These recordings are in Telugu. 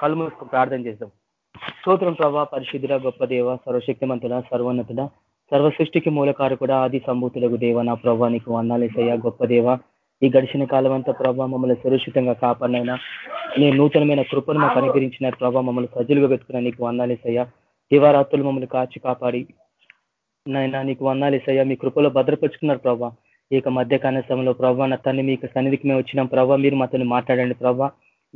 కళ్ళు మూసుకు ప్రార్థన చేద్దాం. స్తోత్రం ప్రభా పరిశుద్ధుల గొప్ప దేవ సర్వశక్తిమంతుడ సర్వోన్నతుడ సర్వ సృష్టికి మూలకారు కూడా ఆది సంభూతులకు దేవ నా ప్రభా నీకు వందాలేసయ్యా గొప్ప దేవ. ఈ గడిచిన కాలం అంతా ప్రభా మమ్మల్ని సురక్షితంగా కాపాడినైనా నేను నూతనమైన కృపను మాకు అనుగ్రహించిన ప్రభావ మమ్మల్ని సజ్జులుగా పెట్టుకున్న నీకు వందాలేసయ్యా దివారాత్రులు మమ్మల్ని కాచి కాపాడి నాయన నీకు వందాలేసయ్యా మీ కృపలో భద్రపరుచుకున్నారు ప్రభా. ఇక మధ్యకాల సమయంలో ప్రభా నా తన్ని మీకు సన్నిధికి మేము వచ్చినాం. ప్రభావ మీరు మాతో మాట్లాడండి ప్రభా.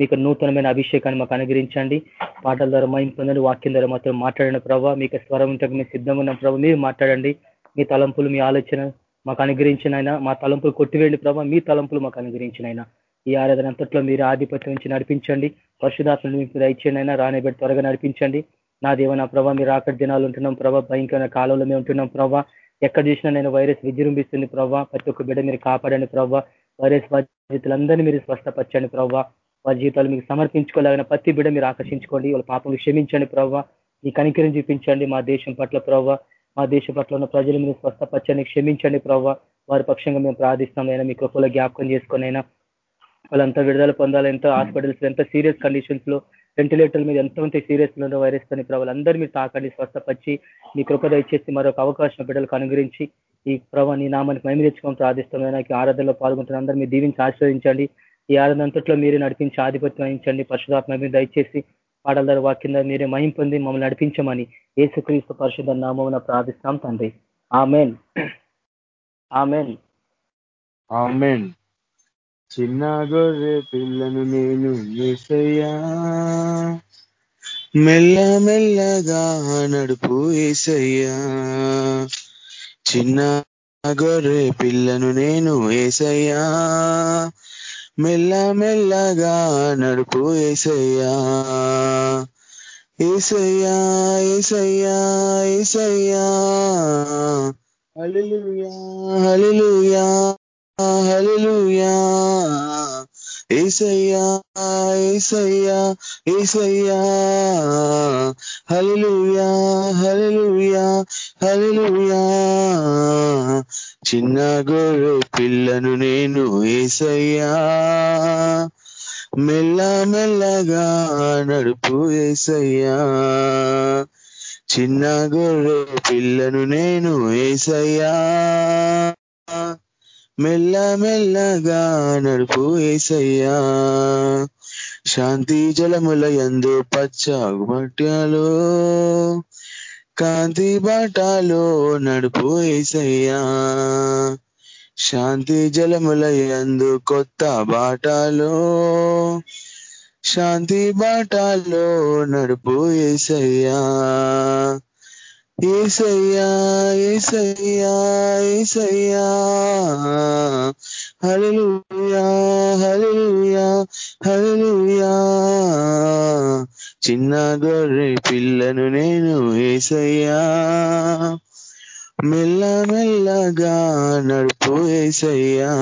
మీకు నూతనమైన అభిషేకాన్ని మాకు అనుగ్రహించండి. పాటల ద్వారా మహింపొందండి వాక్యం ద్వారా మాత్రం మాట్లాడిన ప్రభావ మీకు స్వరం ఉంటే మేము సిద్ధంగా ఉన్నాం ప్రభావ మీరు మాట్లాడండి. మీ తలంపులు మీ ఆలోచన మాకు అనుగ్రహించిన ఆయన. మా తలంపులు కొట్టివేయండి ప్రభావ మీ తలంపులు మాకు అనుగ్రహించిన ఆయన. ఈ ఆరాధన అంతట్లో మీరు ఆధిపత్యం నుంచి నడిపించండి. పరిశుధాత్మని మీకు దయచేయండి అయినా రానిబెట్టి త్వరగా నడిపించండి. నా దేవ నా ప్రభావ మీరు ఆకటి దినాలు ఉంటున్నాం ప్రభావ భయంకరమైన కాలంలో మేము ఉంటున్నాం ప్రభావ ఎక్కడ చూసినా నేను వైరస్ విజృంభిస్తుంది ప్రభావ ప్రతి ఒక్క బిడ్డ మీరు కాపాడండి ప్రభావ వైరస్ బాధితులందరినీ మీరు స్వస్థపరచండి ప్రభావ వారి జీవితాలు మీకు సమర్పించుకోలేగిన ప్రతి బిడ్డ మీరు ఆకర్షించుకోండి. వాళ్ళ పాపం క్షమించండి ప్రభావ ఈ కనికరం చూపించండి మా దేశం పట్ల ప్రభావ మా దేశ పట్ల ఉన్న ప్రజలు మీరు స్వస్థపచ్చని క్షమించండి ప్రభావ వారి పక్షంగా మేము ప్రార్థిస్తాం అయినా మీ కృపలో జ్ఞాపకం చేసుకుని అయినా వాళ్ళంతా విడుదల పొందాలి ఎంతో హాస్పిటల్స్ ఎంత సీరియస్ కండిషన్స్లో వెంటిలేటర్ల మీద ఎంతమంది సీరియస్లో వైరస్ అని ప్రభావాలు మీరు తాకండి స్వస్థపరిచి మీ కృప దయచేసి మరొక అవకాశం బిడ్డలకు అనుగ్రహించి ఈ ప్రభావ నీ నామానికి మేము తెచ్చుకొని ప్రార్థిస్తాం ఆరాధనలో పాల్గొంటున్న అందరూ మీరు దీవించి ఆశ్రయించండి ఈ ఆరాధనంతట్లో మీరే నడిపించి ఆధిపత్యం వహించండి. పరిశుధాత్మ మీద దయచేసి పాటల ద్వారా వాక్యం మీరే మహిం పొంది మమ్మల్ని నడిపించమని ఏసుక్రీస్తు పరిశుద్ధ నామం ప్రార్థిస్తాం తండ్రి. ఆమెన్. ఆమెన్. ఆమెన్. చిన్న గొర్రె పిల్లను నేను ఏసయ్యా. మెల్ల మెల్లగా నడుపు ఏసయ్యా. చిన్న గొర్రె పిల్లను నేను ఏసయ్యా. మెల్ల మెల్లగా నడుపు ఏసయ్యా. ఏసయ్యా ఏసయ్యా ఏసయ్యా. హల్లెలూయా హల్లెలూయా హల్లెలూయా. ఏసయ్యా ఏసయ్యా ఏసయ్యా. హలలుయా హలలుయా హలలుయా చిన్న గొర్రె పిల్లను నేను ఏసయ్యా. మెల్ల మెల్లగా నడుపు ఏసయ్యా. చిన్న గొర్రె పిల్లను నేను ఏసయ్యా. మెల్ల మెల్లగా నడుపు ఏసయ్యా. శాంతి జలముల ఎందు పచ్చగుమట్యాలో కాంతి బాటాలో నడుపు ఏసయ్యా. శాంతి జలముల ఎందు కొత్త బాటాలో శాంతి బాటాలో నడుపు ఏసయ్యా. ఏసయ్యా ఏసయ్యా ఏసయ్యా. హల్లెలూయా హల్లెలూయా హల్లెలూయా. చిన్న గొర్రె పిల్లను నేను ఏసయ్యా. మెల్ల మెల్లగా నడుపు ఏసయ్యా.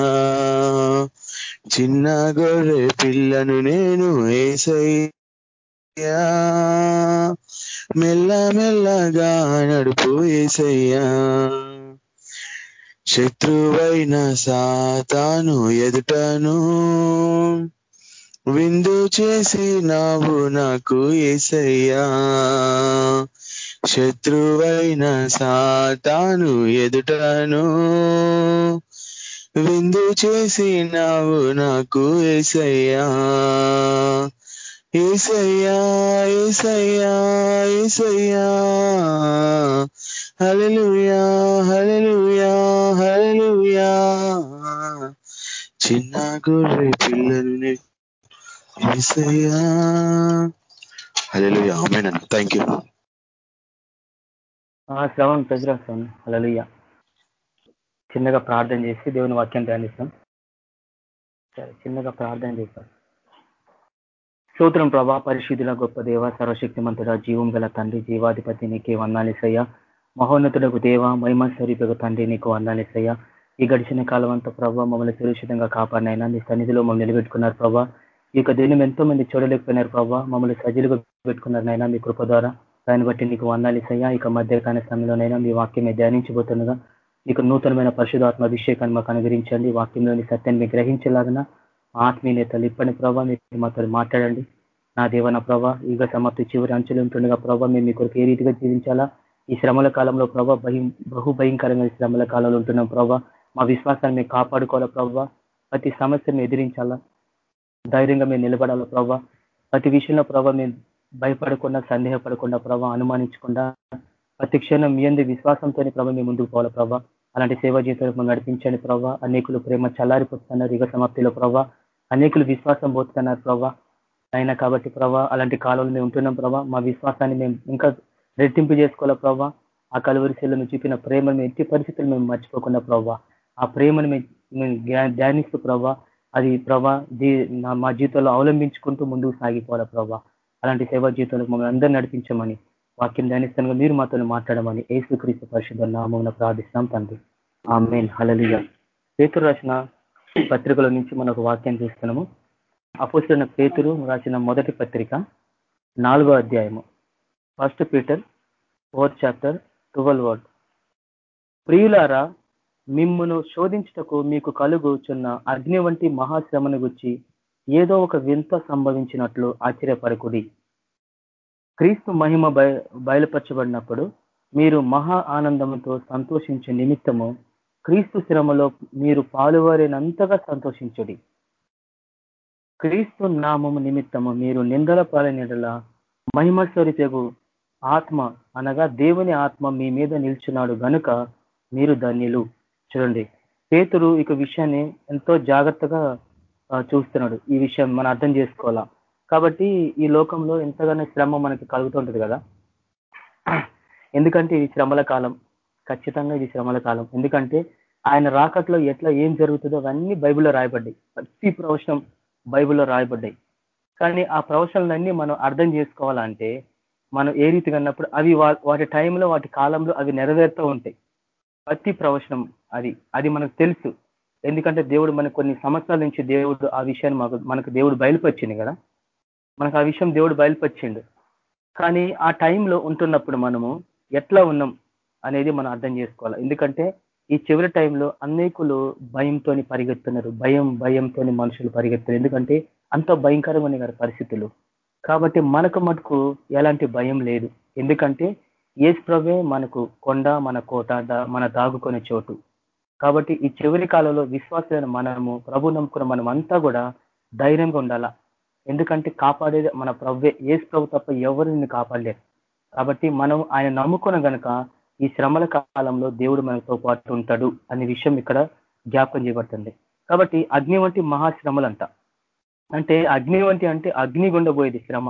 చిన్న గొర్రె పిల్లను నేను ఏసయ్యా. మెల్ల మెల్లగా నడుపు ఏసయ్యా శత్రువైన సాతాను ఎదుటను విందు చేసి నావు నాకు ఏసయ్యా. శత్రువైన సాతాను ఎదుటను విందు చేసి నావు నాకు ఏసయ్యా. ఏసయ్యా ఏసయ్యా ఏసయ్యా. హలలుయా హలలుయా హలలుయా చిన్న గొర్రె పిల్లల్ని ఏసయ్యా. హలలుయా మేన థ్యాంక్ యూ శ్రవణ్ ప్రజరాస్తాను అలలుయ్య చిన్నగా ప్రార్థన చేసి దేవుని వాక్యం ధ్యానిస్తాం. సరే చిన్నగా ప్రార్థన చేస్తాం సూత్రం ప్రభా. పరిశుద్ధుల గొప్ప దేవ సర్వశక్తిమంతుడ జీవం గల తండ్రి జీవాధిపతి నీకే వందాలేసయ్య మహోన్నతులకు దేవ మహిమ స్వరూపకు తండ్రి నీకు వందాలేసయ్య ఈ గడిచిన కాలం అంతా ప్రభావ మమ్మల్ని సురక్షితంగా కాపాడినైనా నీ సన్నిధిలో మమ్మల్ని నిలబెట్టుకున్నారు ప్రభా. ఈ యొక్క దినం ఎంతో మంది చూడలేకపోయినారు ప్రభావ మమ్మల్ని సజ్జలుగా పెట్టుకున్నారనైనా మీ కృప ద్వారా. దాన్ని బట్టి నీకు వందాలిసయ్యా ఇక మధ్యకాల సమయంలోనైనా మీ వాక్యమే ధ్యానించబోతుండగా నీకు నూతనమైన పరిశుధాత్మ అభిషేకాన్ని మాకు అనుగ్రహించండి. వాక్యంలోని సత్యాన్ని గ్రహించలాగన ఆత్మీయతలు ఇప్పటి ప్రభావ మీరు మాతో మాట్లాడండి. నా దేవ నా ప్రభా ఈగ సమాప్తి చివరి అంచులు ఉంటుండగా ప్రభావ మేము మీ కొరకు ఏ రీతిగా జీవించాలా? ఈ శ్రమల కాలంలో ప్రభా భయం బహు భయంకరమైన శ్రమల కాలంలో ఉంటున్నాం ప్రభా. మా విశ్వాసాన్ని మేము కాపాడుకోవాలా ప్రభావ ప్రతి సమస్యను ఎదిరించాలా? ధైర్యంగా మేము నిలబడాలా ప్రభా? ప్రతి విషయంలో ప్రభా మేము భయపడకుండా సందేహపడకుండా ప్రభా అనుమానించకుండా ప్రతి క్షణం మీ అందు విశ్వాసంతో ప్రభావ మేము ముందుకు పోవాలా ప్రభావ అలాంటి సేవా జీవితంలో నడిపించండి ప్రభా. అనేకులు ప్రేమ చల్లారిపోతున్నారు. యుగ సమాప్తిలో ప్రభావ అనేకులు విశ్వాసం పోతున్నారు ప్రభా. అయినా కాబట్టి ప్రభా అలాంటి కాలంలో మేము ఉంటున్నాం ప్రభా. మా విశ్వాసాన్ని మేము ఇంకా రెట్టింపు చేసుకోవాలా ప్రభా. ఆ కలువరిశీల్లో మేము చూపిన ప్రేమను మేము ఎట్టి పరిస్థితులు మేము మర్చిపోకుండా ప్రభా. ఆ ప్రేమను మేము ధ్యానిస్తూ ప్రభా అది ప్రభా మా జీవితంలో అవలంబించుకుంటూ ముందుకు సాగిపోవాలా ప్రభా. అలాంటి సేవా జీవితంలో మమ్మల్ని అందరూ నడిపించమని వాక్యం ధ్యానిస్తానుగా మీరు మాతో మాట్లాడమని ఏసుక్రీస్తు పరిశుద్ధ నామం ప్రార్థిస్తాం తండ్రి. ఆ మెయిన్ హలలియ పేతురు రాసిన పత్రికల నుంచి మనకు వాక్యం చూస్తున్నాము. అపోసిన పేతురు రాసిన మొదటి పత్రిక నాలుగో అధ్యాయము. First Peter fourth chapter twelve word ప్రియులారా మిమ్మును శోధించుటకు మీకు కలుగుచున్న అగ్ని వంటి మహాశ్రమను గుచ్చి ఏదో ఒక వింత సంభవించినట్లు ఆశ్చర్యపరకుడి. క్రీస్తు మహిమ బయలుపరచబడినప్పుడు మీరు మహా ఆనందంతో సంతోషించే నిమిత్తము క్రీస్తు శ్రమలో మీరు పాలువారినంతగా సంతోషించుడి. క్రీస్తు నామము నిమిత్తము మీరు నిందల పాలనిడల మహిమస్వరిపెగు ఆత్మ అనగా దేవుని ఆత్మ మీ మీద నిల్చున్నాడు గనుక మీరు ధన్యులు. చూడండి పేతురు ఇక విషయాన్ని ఎంతో జాగ్రత్తగా చూస్తున్నాడు. ఈ విషయం మనం అర్థం చేసుకోవాలా? కాబట్టి ఈ లోకంలో ఎంతగానో శ్రమ మనకి కలుగుతుంటది కదా? ఎందుకంటే ఇది శ్రమల కాలం. ఖచ్చితంగా ఇది శ్రమల కాలం. ఎందుకంటే ఆయన రాకట్లో ఎట్లా ఏం జరుగుతుందో అవన్నీ బైబిల్లో రాయబడ్డాయి. ప్రతి ప్రవచనం బైబిల్లో రాయబడ్డాయి. కానీ ఆ ప్రవచనలన్నీ మనం అర్థం చేసుకోవాలంటే మనం ఏ రీతిగా అన్నప్పుడు అవి వాటి టైంలో వాటి కాలంలో అవి నెరవేరుతూ ఉంటాయి. ప్రతి ప్రవచనం అది అది మనకు తెలుసు. ఎందుకంటే దేవుడు మనకు కొన్ని సంవత్సరాల నుంచి దేవుడు ఆ విషయాన్ని మాకు మనకు దేవుడు బయలుపరిచింది కదా. మనకు ఆ విషయం దేవుడు బయలుపరిచిండు. కానీ ఆ టైంలో ఉంటున్నప్పుడు మనము ఎట్లా ఉన్నాం? అనేది మనం అర్థం చేసుకోవాలి. ఎందుకంటే ఈ చివరి టైంలో అనేకులు భయంతో పరిగెత్తున్నారు. భయం భయంతో మనుషులు పరిగెత్తారు ఎందుకంటే అంత భయంకరమైన గారి పరిస్థితులు. కాబట్టి మనకు మటుకు ఎలాంటి భయం లేదు. ఎందుకంటే ఏసుప్రభే మనకు కొండ మన కోట మన దాగుకునే చోటు. కాబట్టి ఈ చివరి కాలంలో విశ్వాసమైన మనము ప్రభు నమ్ముకున్న మనం అంతా కూడా ధైర్యంగా ఉండాలా? ఎందుకంటే కాపాడేది మన ప్రవ్వే ఏసు ప్రభు తప్ప ఎవరు నిన్ను కాపాడలేరు. కాబట్టి మనం ఆయన నమ్ముకున్న కనుక ఈ శ్రమల కాలంలో దేవుడు మనతో పాటు ఉంటాడు అనే విషయం ఇక్కడ జ్ఞాపకం చేయబడుతుంది. కాబట్టి అగ్ని వంటి మహాశ్రమలంట. అంటే అగ్ని వంటి అంటే అగ్ని గుండబోయేది శ్రమ.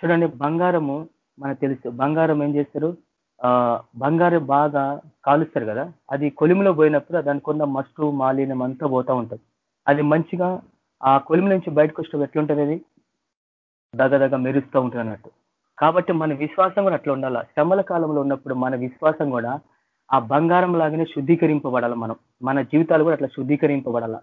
చూడండి బంగారము మనకు తెలుసు. బంగారం ఏం చేస్తారు? ఆ బంగారం బాగా కాలుస్తారు కదా. అది కొలిమిలో పోయినప్పుడు దానికి ఉన్న మస్టు మాలిన్యం అంతా పోతా ఉంటుంది. అది మంచిగా ఆ కొలిమి నుంచి బయటకు వచ్చినప్పుడు ఎట్లుంటుంది అది? దగ్గ మెరుస్తూ ఉంటుంది అన్నట్టు కాబట్టి మన విశ్వాసం కూడా అట్లా ఉండాలి? శ్రమల కాలంలో ఉన్నప్పుడు మన విశ్వాసం కూడా ఆ బంగారం లాగానే శుద్ధీకరింపబడాలి మనం? మన జీవితాలు కూడా అట్లా శుద్ధీకరింపబడాలా?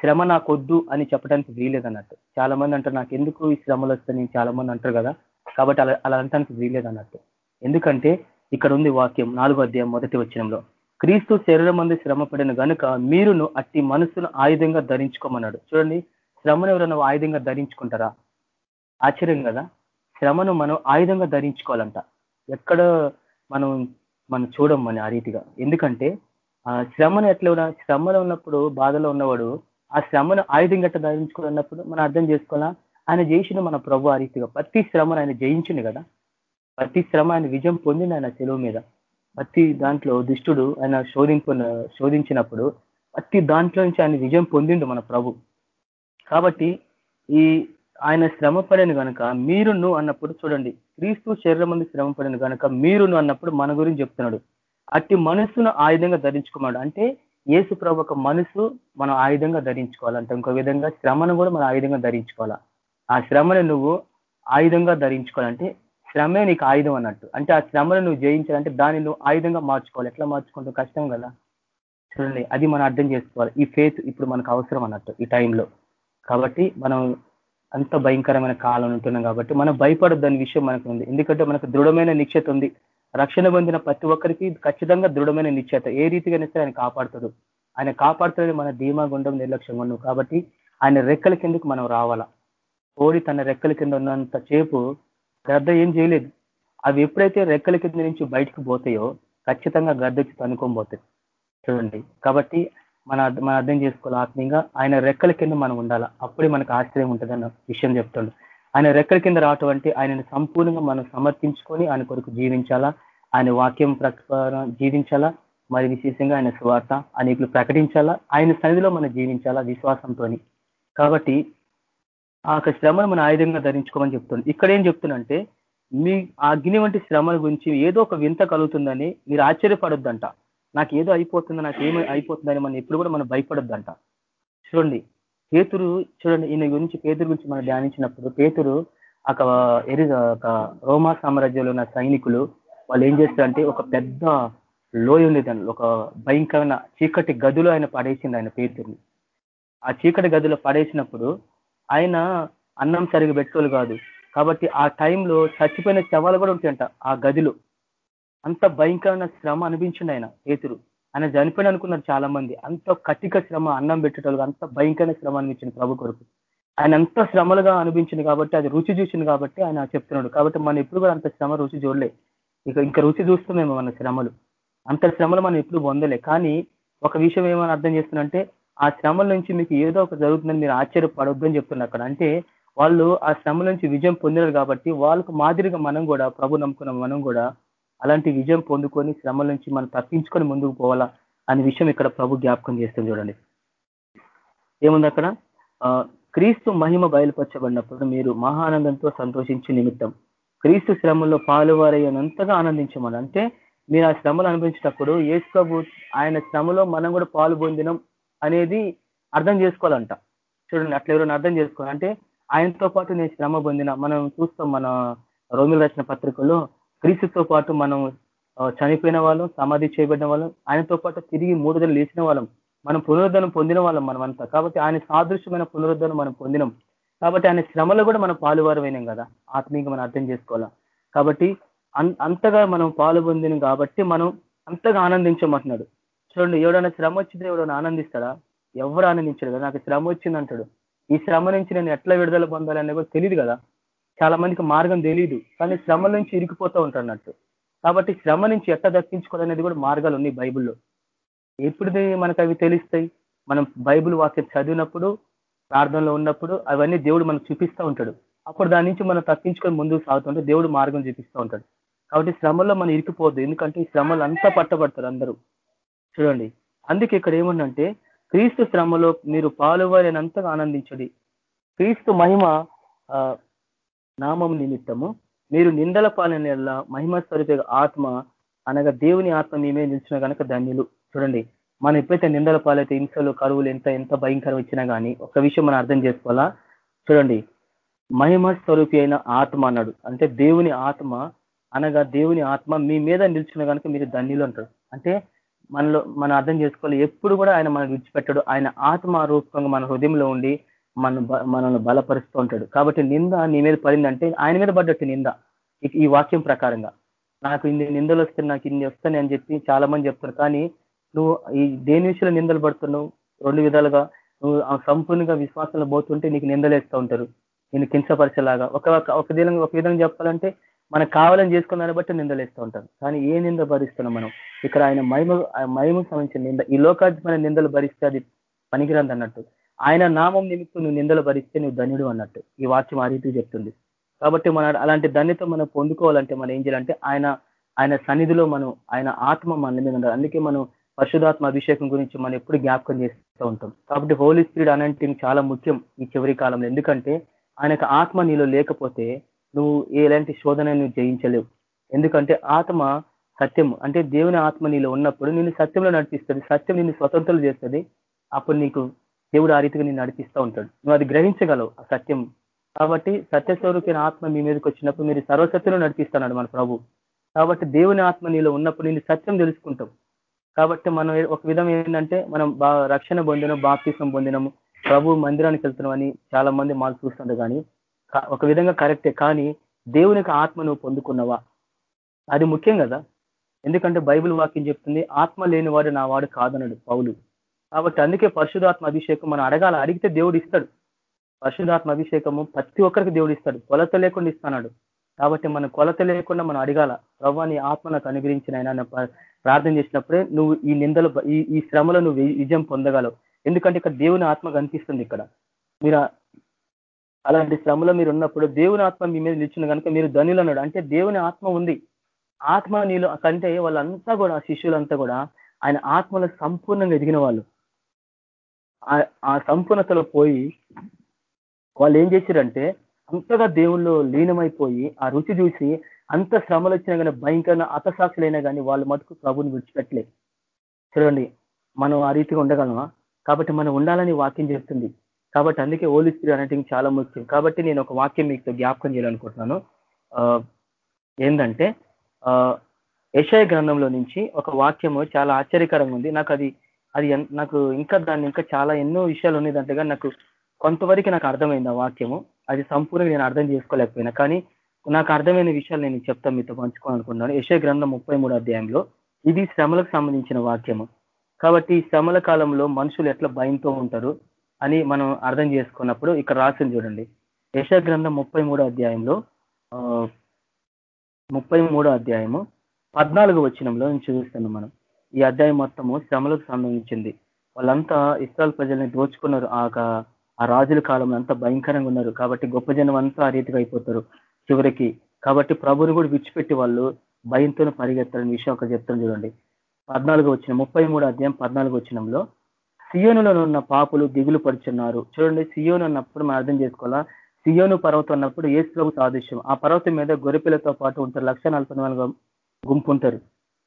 శ్రమ నాకొద్దు అని చెప్పడానికి వీలేదన్నట్టు చాలా మంది అంటారు నాకు ఎందుకు ఈ శ్రమలు వస్తాయి చాలా మంది అంటారు కదా. కాబట్టి అలా అలా అంటానికి వీలేదన్నట్టు ఎందుకంటే ఇక్కడ ఉంది వాక్యం నాలుగో అధ్యాయం మొదటి వచ్చినంలో క్రీస్తు శరీరం మంది శ్రమ పడిన గనుక మీరును అట్టి మనసును ఆయుధంగా ధరించుకోమన్నాడు. చూడండి శ్రమను ఎవరైనా ఆయుధంగా ధరించుకుంటారా? ఆశ్చర్యం కదా. శ్రమను మనం ఆయుధంగా ధరించుకోవాలంట. ఎక్కడ మనం మనం చూడం మన ఆ రీతిగా. ఎందుకంటే ఆ శ్రమను ఎట్లా శ్రమలో ఉన్నప్పుడు బాధలో ఉన్నవాడు ఆ శ్రమను ఆయుధం గట్ట ధరించుకోవాలన్నప్పుడు మనం అర్థం చేసుకోవాలా? ఆయన చేసిన మన ప్రభు ఆ రీతిగా. ప్రతి శ్రమను ఆయన జయించింది కదా? ప్రతి శ్రమ ఆయన విజయం పొందింది ఆయన సెలవు మీద. ప్రతి దాంట్లో దుష్టుడు ఆయన శోధింపు శోధించినప్పుడు ప్రతి దాంట్లో నుంచి ఆయన విజయం పొందిండు మన ప్రభు. కాబట్టి ఈ ఆయన శ్రమ పడిన కనుక మీరును అన్నప్పుడు చూడండి క్రీస్తు శరీరం మంది శ్రమ పడిన కనుక మీరును అన్నప్పుడు మన గురించి చెప్తున్నాడు. అట్టి మనస్సును ఆయుధంగా ధరించుకున్నాడు. అంటే ఏసు ప్రభు ఒక మనసు మనం ఆయుధంగా ధరించుకోవాలంటే ఇంకో విధంగా శ్రమను కూడా మనం ఆయుధంగా ధరించుకోవాలా? ఆ శ్రమను నువ్వు ఆయుధంగా ధరించుకోవాలంటే శ్రమే నీకు ఆయుధం అన్నట్టు. అంటే ఆ శ్రమను నువ్వు జయించాలంటే దాన్ని నువ్వు ఆయుధంగా మార్చుకోవాలి. ఎట్లా మార్చుకుంటావు? కష్టం కదా. చూడండి అది మనం అర్థం చేసుకోవాలి. ఈ ఫేత్ ఇప్పుడు మనకు అవసరం అన్నట్టు ఈ టైంలో కాబట్టి మనం అంత భయంకరమైన కాలం ఉంటున్నాం కాబట్టి మనం భయపడొద్దని విషయం మనకు ఉంది ఎందుకంటే మనకు దృఢమైన నిశ్చత ఉంది. రక్షణ పొందిన ప్రతి ఒక్కరికి ఖచ్చితంగా దృఢమైన నిశ్చత ఏ రీతిగా నిస్తే ఆయన కాపాడుతాడు. ఆయన కాపాడుతాడని మన ధీమా గుండం నిర్లక్ష్యం ఉండవు కాబట్టి ఆయన రెక్కల కిందకు మనం రావాలా? కోడి తన రెక్కల కింద ఉన్నంత చేపు గద్ద ఏం చేయలేదు. అవి ఎప్పుడైతే రెక్కల కింద నుంచి బయటకు పోతాయో ఖచ్చితంగా గద్ద తనుకొని పోతాయి. చూడండి. కాబట్టి మన మనం అర్థం చేసుకోవాలి ఆత్మీయంగా. ఆయన రెక్కల కింద మనం ఉండాలా? అప్పుడే మనకు ఆశ్చర్యం ఉంటుందన్న విషయం చెప్తాడు. ఆయన రెక్కల కింద రావటం అంటే ఆయనను సంపూర్ణంగా మనం సమర్పించుకొని ఆయన కొరకు జీవించాలా? ఆయన వాక్యం ప్రకారం జీవించాలా? మరి విశేషంగా ఆయన స్వార్థ అనేకులు ప్రకటించాలా? ఆయన సన్నిధిలో మనం జీవించాలా విశ్వాసంతో కాబట్టి ఆ యొక్క శ్రమను మనం ఆయుధంగా ధరించుకోమని చెప్తుంది ఇక్కడ ఏం చెప్తుందంటే మీ ఆ అగ్ని వంటి శ్రమల గురించి ఏదో ఒక వింత కలుగుతుందని మీరు ఆశ్చర్యపడొద్దంట. నాకు ఏదో అయిపోతుందో నాకు ఏమో అయిపోతుందని మనం ఎప్పుడు కూడా మనం భయపడొద్దంట. చూడండి పేతురు చూడండి ఈయన గురించి పేతురు గురించి మనం ధ్యానించినప్పుడు పేతురు ఒక ఎరి ఒక రోమా సామ్రాజ్యంలో ఉన్న సైనికులు వాళ్ళు ఏం చేస్తారంటే ఒక పెద్ద లోయ ఉండేదాన్ని ఒక భయంకరమైన చీకటి గదిలో ఆయన పడేసింది ఆయన పేతుర్ని. ఆ చీకటి గదిలో పడేసినప్పుడు ఆయన అన్నం సరిగా పెట్టోలు కాదు. కాబట్టి ఆ టైంలో చచ్చిపోయిన శవాలు కూడా ఉంటాయంట ఆ గదిలో. అంత భయంకరమైన శ్రమ అనిపించింది ఆయన ఏతురు ఆయన చనిపోయిన అనుకున్నారు చాలా మంది అంత కటిక శ్రమ అన్నం పెట్టేటోళ్ళు అంత భయంకరమైన శ్రమ అనిపించింది ప్రభు కొరకు. ఆయన అంత శ్రమలుగా అనిపించింది కాబట్టి అది రుచి చూసింది కాబట్టి ఆయన చెప్తున్నాడు. కాబట్టి మనం ఎప్పుడు కూడా అంత శ్రమ రుచి చూడలే. ఇక ఇంకా రుచి చూస్తున్నాము మన శ్రమలు. అంత శ్రమలు మనం ఎప్పుడు పొందలే. కానీ ఒక విషయం ఏమని అర్థం చేస్తున్నంటే ఆ శ్రమల నుంచి మీకు ఏదో ఒక జరుగుతుందని మీరు ఆశ్చర్యపడొద్దు అని చెప్తున్నారు అక్కడ. అంటే వాళ్ళు ఆ శ్రమ నుంచి విజయం పొందినారు కాబట్టి వాళ్ళకు మాదిరిగా మనం కూడా ప్రభు నమ్ముకున్న మనం కూడా అలాంటి విజయం పొందుకొని శ్రమల నుంచి మనం తప్పించుకొని ముందుకు పోవాలా అనే విషయం ఇక్కడ ప్రభు జ్ఞాపకం చేస్తుంది చూడండి. ఏముంది అక్కడ? క్రీస్తు మహిమ బయలుపరచబడినప్పుడు మీరు మహానందంతో సంతోషించే నిమిత్తం క్రీస్తు శ్రమంలో పాలువారయ్యనంతగా ఆనందించమని. అంటే మీరు ఆ శ్రమలు అనిపించినప్పుడు యేసు ప్రభు ఆయన శ్రమలో మనం కూడా పాలు పొందినం అనేది అర్థం చేసుకోవాలంట. చూడండి అట్లా ఎవరైనా అర్థం చేసుకోవాలి? అంటే ఆయనతో పాటు నేను శ్రమ పొందిన మనం చూస్తాం మన రోమిల రచన పత్రికలో క్రీస్తుతో పాటు మనం చనిపోయిన వాళ్ళం సమాధి చేయబడిన వాళ్ళం ఆయనతో పాటు తిరిగి మూడు దిన లేచిన వాళ్ళం మనం పునరుద్ధరణ పొందిన వాళ్ళం మనమంతా. కాబట్టి ఆయన సాదృశ్యమైన పునరుద్ధరణ మనం పొందినం. కాబట్టి ఆయన శ్రమలో కూడా మనం పాలువారమైనాం కదా ఆత్మీయంగా మనం అర్థం చేసుకోవాలా? కాబట్టి అంతగా మనం పాలు పొందినం కాబట్టి మనం అంతగా ఆనందించమంటున్నాడు. చూడండి ఎవడైనా శ్రమ వచ్చిందో ఎవడైనా ఆనందిస్తాడా? ఎవరు ఆనందించాడు కదా నాకు శ్రమ వచ్చింది అంటాడు ఈ శ్రమ నుంచి నేను ఎట్లా విడుదల పొందాలనే కూడా తెలియదు కదా. చాలా మందికి మార్గం తెలియదు కానీ శ్రమ నుంచి ఇరికిపోతూ ఉంటాడు అన్నట్టు. కాబట్టి శ్రమ నుంచి ఎట్లా దక్కించుకోవాలనేది కూడా మార్గాలు ఉన్నాయి బైబిల్లో. ఎప్పుడు మనకు అవి తెలుస్తాయి మనం బైబిల్ వాక్యం చదివినప్పుడు ప్రార్థనలో ఉన్నప్పుడు అవన్నీ దేవుడు మనకు చూపిస్తూ ఉంటాడు. అప్పుడు దాని నుంచి మనం తప్పించుకొని ముందుకు సాగుతుంటే దేవుడు మార్గం చూపిస్తూ ఉంటాడు. కాబట్టి శ్రమల్లో మనం ఇరికిపోద్దు ఎందుకంటే ఈ శ్రమలు అంతా పట్టబడతారు అందరూ. చూడండి. అందుకే ఇక్కడ ఏముందంటే క్రీస్తు శ్రమలో మీరు పాలువారినంతగా ఆనందించండి. క్రీస్తు మహిమ నామం నిమిత్తము. మీరు నిందల పాలన మహిమ స్వరూప ఆత్మ అనగా దేవుని ఆత్మ మేమే నిలిచిన కనుక ధన్యులు. చూడండి మనం ఎప్పుడైతే నిందల పాలైతే హింసలు కరువులు ఎంత ఎంత భయంకరం ఇచ్చినా కానీ ఒక విషయం మనం అర్థం చేసుకోవాలా? చూడండి మహిమ స్వరూపి అయిన ఆత్మ అన్నాడు. అంటే దేవుని ఆత్మ అనగా దేవుని ఆత్మ మీ మీద నిలిచిన కనుక మీరు ధన్యులు అంటారు. అంటే మనలో మనం అర్థం చేసుకోవాలి ఎప్పుడు కూడా ఆయన మనం విడిచిపెట్టాడు. ఆయన ఆత్మ రూపంగా మన హృదయంలో ఉండి మన మనల్ని బలపరుస్తూ ఉంటాడు. కాబట్టి నింద నీ మీద పడిందంటే ఆయన మీద పడ్డట్టు నింద. ఈ వాక్యం ప్రకారంగా. నాకు ఇన్ని నిందలు వస్తే నాకు ఇన్ని వస్తాయి అని చెప్పి చాలా మంది చెప్తారు. కానీ నువ్వు ఈ దేని విషయంలో నిందలు పడుతున్నావు? రెండు విధాలుగా. నువ్వు సంపూర్ణంగా విశ్వాసంలో పోతుంటే నీకు నిందలేస్తూ ఉంటారు. నేను కించపరిచేలాగా. ఒక ఒక విధంగా ఒక విధంగా చెప్పాలంటే మనకు కావాలని చేసుకున్న దాన్ని బట్టి నిందలేస్తూ ఉంటారు. కానీ ఏ నింద భరిస్తున్నాం మనం? ఇక్కడ ఆయన మహిమ మహిమకు సంబంధించిన నింద. ఈ లోకాధిపమైన నిందలు భరిస్తే అది పనికిరాంది అన్నట్టు ఆయన నామం నిమిత్తం నువ్వు నిందలు భరిస్తే నువ్వు ధన్యుడు అన్నట్టు. ఈ వాక్యం ఆ రీతి చెప్తుంది. కాబట్టి మన అలాంటి ధన్యత మనం పొందుకోవాలంటే మనం ఏం చేయాలంటే ఆయన ఆయన సన్నిధిలో మనం ఆయన ఆత్మ మన మీద ఉండాలి. అందుకే మనం పరిశుధాత్మ అభిషేకం గురించి మనం ఎప్పుడు జ్ఞాపకం చేస్తూ ఉంటాం. కాబట్టి హోలీ స్పిరిట్ అనేది చాలా ముఖ్యం ఈ చివరి కాలంలో. ఎందుకంటే ఆయనకు ఆత్మ నీలో లేకపోతే నువ్వు ఎలాంటి శోధన నువ్వు జయించలేవు. ఎందుకంటే ఆత్మ సత్యం అంటే దేవుని ఆత్మ నీలో ఉన్నప్పుడు నిన్ను సత్యంలో నడిపిస్తుంది. సత్యం నిన్ను స్వతంత్రం చేస్తుంది. అప్పుడు నీకు దేవుడు ఆ రీతిగా నేను నడిపిస్తూ ఉంటాడు. నువ్వు అది గ్రహించగలవు ఆ సత్యం. కాబట్టి సత్యస్వరూపైన ఆత్మ మీ మీదకి వచ్చినప్పుడు మీరు సర్వసత్యంలో నడిపిస్తున్నాడు మన ప్రభు. కాబట్టి దేవుని ఆత్మ నీలో ఉన్నప్పుడు నేను సత్యం తెలుసుకుంటాం. కాబట్టి మనం ఒక విధం ఏంటంటే మనం బా రక్షణ పొందినం బాప్తీసం పొందినము ప్రభు మందిరానికి వెళ్తున్నామని చాలా మంది మాకు చూస్తుంటారు కానీ ఒక విధంగా కరెక్టే. కానీ దేవునికి ఆత్మ నువ్వు పొందుకున్నావా? అది ముఖ్యం కదా. ఎందుకంటే బైబిల్ వాక్యం చెప్తుంది ఆత్మ లేనివాడు నా వాడు కాదన్నాడు పౌలు. కాబట్టి అందుకే పరిశుధాత్మ అభిషేకం మనం అడగాల. అడిగితే దేవుడు ఇస్తాడు. పరిశుధాత్మ అభిషేకము ప్రతి ఒక్కరికి దేవుడు ఇస్తాడు. కొలత లేకుండా ఇస్తున్నాడు కాబట్టి మనం కొలత లేకుండా మనం అడగాల. ప్రభా నీ ఆత్మ నాకు అనుగ్రహించిన ఆయన ప్రార్థన చేసినప్పుడే నువ్వు ఈ నిందలు ఈ ఈ శ్రమలో నువ్వు విజయం పొందగలవు. ఎందుకంటే ఇక్కడ దేవుని ఆత్మ కనిపిస్తుంది ఇక్కడ. మీరు అలాంటి శ్రమలో మీరు ఉన్నప్పుడు దేవుని ఆత్మ మీ మీద నిలిచిన కనుక మీరు ధనులు అన్నాడు. అంటే దేవుని ఆత్మ ఉంది. ఆత్మ నీళ్ళు కంటే వాళ్ళంతా కూడా శిష్యులంతా కూడా ఆయన ఆత్మలో సంపూర్ణంగా ఎదిగిన వాళ్ళు. ఆ సంపూర్ణతలో పోయి వాళ్ళు ఏం చేశారంటే అంతగా దేవుళ్ళు లీనమైపోయి ఆ రుచి చూసి అంత శ్రమలు వచ్చినా కానీ భయంకరమైన అతసాక్షులైనా కానీ వాళ్ళు మటుకు ప్రభుని విడిచిపెట్టలే. చూడండి మనం ఆ రీతిగా ఉండగలమా? కాబట్టి మనం ఉండాలని వాక్యం చెప్తుంది. కాబట్టి అందుకే ఓలి స్త్రీ చాలా ముఖ్యం. కాబట్టి నేను ఒక వాక్యం మీకు జ్ఞాపకం చేయాలనుకుంటున్నాను. ఏంటంటే యశయ గ్రంథంలో నుంచి ఒక వాక్యము చాలా ఆశ్చర్యకరంగా ఉంది. నాకు అది అది నాకు ఇంకా దాన్ని ఇంకా చాలా ఎన్నో విషయాలు ఉన్నాయి దాంట్లో కానీ నాకు కొంతవరకు నాకు అర్థమైంది ఆ వాక్యము. అది సంపూర్ణంగా నేను అర్థం చేసుకోలేకపోయినా. కానీ నాకు అర్థమైన విషయాలు నేను చెప్తాను మీతో పంచుకోవాలనుకుంటున్నాను. యశో గ్రంథం ముప్పై అధ్యాయంలో ఇది శ్రమలకు సంబంధించిన వాక్యము. కాబట్టి శ్రమల కాలంలో మనుషులు ఎట్లా భయంతో ఉంటారు అని మనం అర్థం చేసుకున్నప్పుడు ఇక్కడ రాసింది చూడండి. యశ గ్రంథం ముప్పై అధ్యాయంలో ముప్పై అధ్యాయము పద్నాలుగు వచ్చినంలో నేను చూపిస్తాను మనం. ఈ అధ్యాయం మొత్తము శ్రమలకు సంబంధించింది. వాళ్ళంతా ఇస్రాయల్ ప్రజల్ని దోచుకున్నారు. ఆ ఆ రాజుల కాలంలో అంతా భయంకరంగా ఉన్నారు. కాబట్టి గొప్ప జనం అంతా ఆ రీతిగా అయిపోతారు చివరికి. కాబట్టి ప్రభుని కూడా విడిచిపెట్టి వాళ్ళు భయంతో పరిగెత్తారని విషయం ఒక చెప్తాను చూడండి. పద్నాలుగు వచ్చిన ముప్పై మూడు అధ్యాయం పద్నాలుగు వచ్చినంలో సియోనులో ఉన్న పాపులు దిగులు పడుచున్నారు. చూడండి సియోను అన్నప్పుడు మనం అర్థం చేసుకోవాలా? సియోను పర్వతం అన్నప్పుడు ఏ ప్రభు సాదృశ్యం ఆ పర్వతం మీద గొరిపిలతో పాటు ఉంటారు. లక్ష గుంపు ఉంటారు.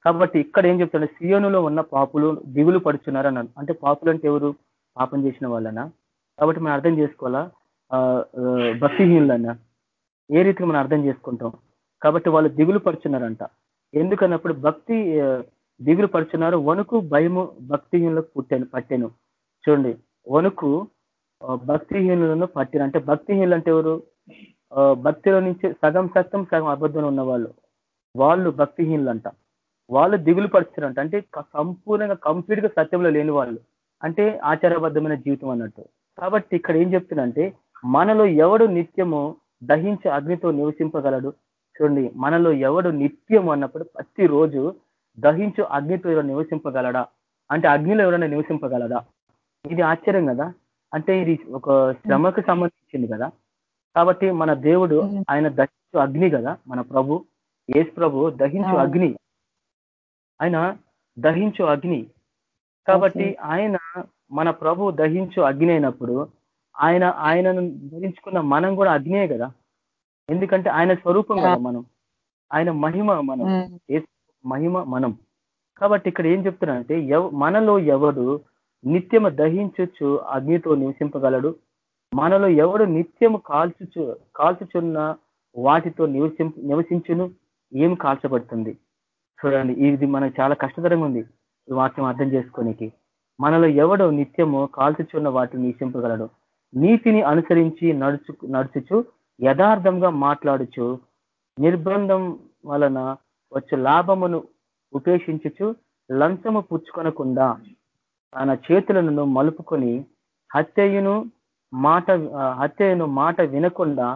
కాబట్టి ఇక్కడ ఏం చెప్తాడు? సియోనులో ఉన్న పాపులు దిగులు పడుచున్నారు అన్నారు అంటే పాపులు అంటే ఎవరు? పాపం చేసిన వాళ్ళనా? కాబట్టి మనం అర్థం చేసుకోవాలా? భక్తిహీనులన్నా. ఏ రీతికి మనం అర్థం చేసుకుంటాం? కాబట్టి వాళ్ళు దిగులు పరుచున్నారంట ఎందుకన్నప్పుడు భక్తి దిగులు పడుచున్నారు. వణుకు భయము భక్తిహీనులకు పుట్టాను పట్టాను. చూడండి. వణుకు భక్తిహీనులను పట్టిన అంటే భక్తిహీనులు అంటే ఎవరు? భక్తిలో నుంచి సగం సత్యం సగం అబద్ధం ఉన్న వాళ్ళు వాళ్ళు భక్తిహీనులు అంట వాళ్ళు దిగులు పరుచుతారంట అంటే సంపూర్ణంగా కంప్లీట్గా సత్యంలో లేని వాళ్ళు. అంటే ఆచారబద్ధమైన జీవితం అన్నట్టు. కాబట్టి ఇక్కడ ఏం చెప్తుందంటే మనలో ఎవడు నిత్యము దహించే అగ్నితో నివసింపగలడు? చూడండి మనలో ఎవడు నిత్యం అన్నప్పుడు ప్రతిరోజు దహించు అగ్నితో ఎవరు నివసింపగలడా? అంటే అగ్నిలో ఎవరైనా నివసింపగలడా? ఇది ఆశ్చర్యం కదా? అంటే ఇది ఒక శ్రమకు సంబంధించింది కదా? కాబట్టి మన దేవుడు ఆయన దహించు అగ్ని కదా మన ప్రభు. ఏసు ప్రభు దహించు అగ్ని. ఆయన దహించు అగ్ని. కాబట్టి ఆయన మన ప్రభు దహించు అగ్ని అయినప్పుడు ఆయన ఆయనను ధరించుకున్న మనం కూడా అగ్నియే కదా. ఎందుకంటే ఆయన స్వరూపం కదా మనం. ఆయన మహిమ మనం. మహిమ మనం. కాబట్టి ఇక్కడ ఏం చెప్తున్నారంటే మనలో ఎవడు నిత్యము దహించచ్చు అగ్నితో నివసింపగలడు? మనలో ఎవడు నిత్యము కాల్చుచు కాల్చుచున్న వాటితో నివసి నివసించును? ఏం కాల్చబడుతుంది? చూడండి ఇది మనకు చాలా కష్టతరంగా ఉంది. ఈ వాక్యం అర్థం చేసుకోనికి. మనలో ఎవడో నిత్యము కాల్చుచున్న వాటిని నివసింపగలడు నీతిని అనుసరించి నడుచు నడుచుచు యథార్థంగా మాట్లాడుచు నిర్బంధం వలన వచ్చే లాభమును ఉపేక్షించుచు లంచము పుచ్చుకొనకుండా తన చేతులను మలుపుకొని హత్యయును మాట హత్యయును మాట వినకుండా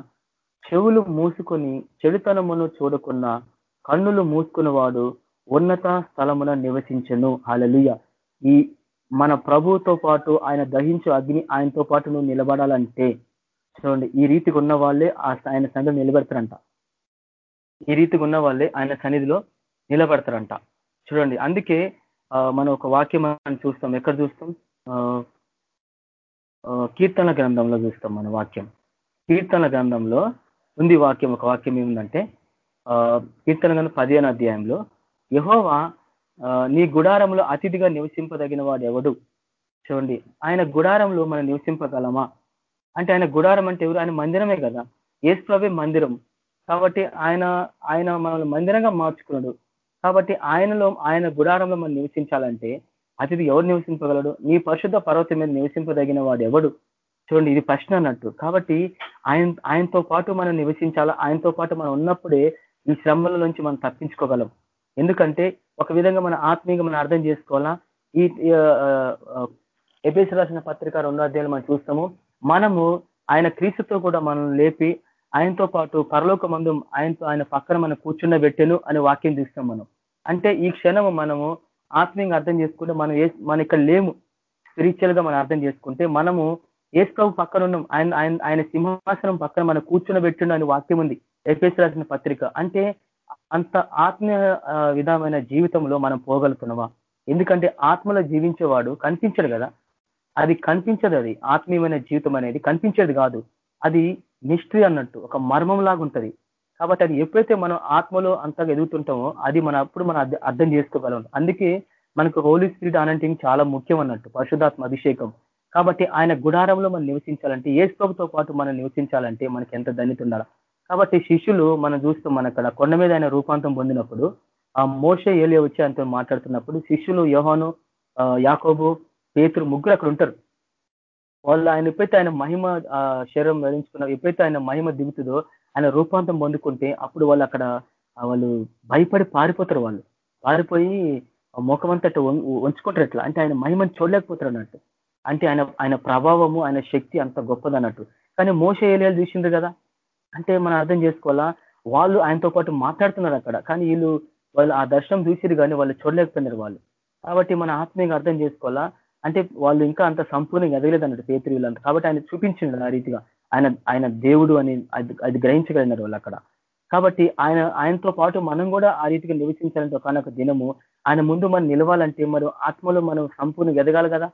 చెవులు మూసుకొని చెడుతనమును చూడకుండా కన్నులు మూసుకున్నవాడు ఉన్నత స్థలమున నివసించను. అలలుయ ఈ మన ప్రభుతో పాటు ఆయన దహించు అగ్ని ఆయనతో పాటు నువ్వు నిలబడాలంటే చూడండి ఈ రీతికి ఉన్న వాళ్ళే ఆయన సన్నిధిలో నిలబెడతారంట. ఈ రీతికి ఉన్న వాళ్ళే ఆయన సన్నిధిలో నిలబడతారంట. చూడండి అందుకే మనం ఒక వాక్యం చూస్తాం. ఎక్కడ చూస్తాం? కీర్తన గ్రంథంలో చూస్తాం మన వాక్యం. కీర్తన గ్రంథంలో ఉంది వాక్యం. ఒక వాక్యం ఏముందంటే కీర్తన గను పదిహేను అధ్యాయంలో యహోవా నీ గుడారంలో అతిథిగా నివసింపదగిన వాడు ఎవడు చూడండి ఆయన గుడారంలో మనం నివసింపగలమా? అంటే ఆయన గుడారం అంటే ఎవరు? ఆయన మందిరమే కదా. ఏసుప్రవే మందిరం. కాబట్టి ఆయన ఆయన మనల్ని మందిరంగా మార్చుకున్నాడు. కాబట్టి ఆయనలో ఆయన గుడారంలో మనం నివసించాలంటే అతిథి ఎవరు నివసింపగలడు? నీ పరిశుద్ధ పర్వతం మీద నివసింపదగిన వాడు ఎవడు చూడండి ఇది ప్రశ్న అన్నట్టు. కాబట్టి ఆయన ఆయనతో పాటు మనం నివసించాలా? ఆయనతో పాటు మనం ఉన్నప్పుడే ఈ శ్రమల నుంచి మనం తప్పించుకోగలం. ఎందుకంటే ఒక విధంగా మన ఆత్మీయంగా మనం అర్థం చేసుకోవాలా? ఈ ఎబిఎస్ రాసిన పత్రిక రెండో అధ్యాయులు మనం చూస్తాము మనము ఆయన క్రీస్తుతో కూడా మనం లేపి ఆయనతో పాటు పరలోక మందు ఆయనతో ఆయన పక్కన మనం కూర్చున్న పెట్టెను అనే వాక్యం చూస్తాం మనం. అంటే ఈ క్షణము మనము ఆత్మీయంగా అర్థం చేసుకుంటే మనం ఏ మన ఇక్కడ లేము. స్పిరిచువల్గా మనం అర్థం చేసుకుంటే మనము ఏసు ప్రభు పక్కన ఉన్నాం ఆయన ఆయన ఆయన సింహాసనం పక్కన మనం కూర్చుని పెట్టిండు అనే వాక్యం ఉంది. ఎఫ్ఎస్ రాసిన పత్రిక. అంటే అంత ఆత్మీయ విధమైన జీవితంలో మనం పోగలుగుతున్నామా? ఎందుకంటే ఆత్మలో జీవించేవాడు కనిపించడు కదా. అది కనిపించదు అది. ఆత్మీయమైన జీవితం అనేది కనిపించేది కాదు. అది మిస్టరీ అన్నట్టు ఒక మర్మం లాగా ఉంటది. కాబట్టి అది ఎప్పుడైతే మనం ఆత్మలో అంతగా ఎదుగుతుంటామో అది మన అప్పుడు మనం అర్థం చేసుకోగలం. అందుకే మనకు హోలీ స్పిరిట్ అనంటే చాలా ముఖ్యం అన్నట్టు పరిశుధాత్మ అభిషేకం. కాబట్టి ఆయన గుడారంలో మనం నివసించాలంటే ఏ ప్రభుతో పాటు మనం నివసించాలంటే మనకి ఎంత ధన్యత ఉండాలి? కాబట్టి శిష్యులు మనం చూస్తాం మన అక్కడ కొండ మీద ఆయన రూపాంతం పొందినప్పుడు ఆ మోషే ఏలియా వచ్చి ఆయనతో మాట్లాడుతున్నప్పుడు శిష్యులు యోహాను ఆ, యాకోబు పేతురు ముగ్గురు అక్కడ ఉంటారు. వాళ్ళు ఆయన ఎప్పుడైతే ఆయన మహిమ ఆ, శరీరం ధరించుకున్న ఎప్పుడైతే ఆయన మహిమ దిగుతుందో ఆయన రూపాంతం పొందుకుంటే అప్పుడు వాళ్ళు అక్కడ వాళ్ళు భయపడి పారిపోతారు వాళ్ళు. పారిపోయి ఆ ముఖమంతా ఉంచుకుంటారు ఎట్లా అంటే ఆయన మహిమని చూడలేకపోతారు అన్నట్టు. అంటే ఆయన ఆయన ప్రభావము ఆయన శక్తి అంత గొప్పది అన్నట్టు కానీ మోస ఏలియాలు చూసిండ్రు కదా. అంటే మనం అర్థం చేసుకోవాలా? వాళ్ళు ఆయనతో పాటు మాట్లాడుతున్నారు అక్కడ. కానీ వీళ్ళు వాళ్ళు ఆ దర్శనం చూసిరు కానీ వాళ్ళు చూడలేకపోయినారు వాళ్ళు. కాబట్టి మన ఆత్మీయంగా అర్థం చేసుకోవాలా? అంటే వాళ్ళు ఇంకా అంత సంపూర్ణంగా ఎదగలేదు అన్నట్టు పేతురు వీళ్ళంతా. కాబట్టి ఆయన చూపించిండు ఆ రీతిగా. ఆయన ఆయన దేవుడు అని అది అది గ్రహించగలిగినారు వాళ్ళు అక్కడ. కాబట్టి ఆయన ఆయనతో పాటు మనం కూడా ఆ రీతిగా నివసించాలంటే ఒకనొక దినము ఆయన ముందు మనం నిలవాలంటే మరి ఆత్మలో మనం సంపూర్ణంగా ఎదగాలి కదా?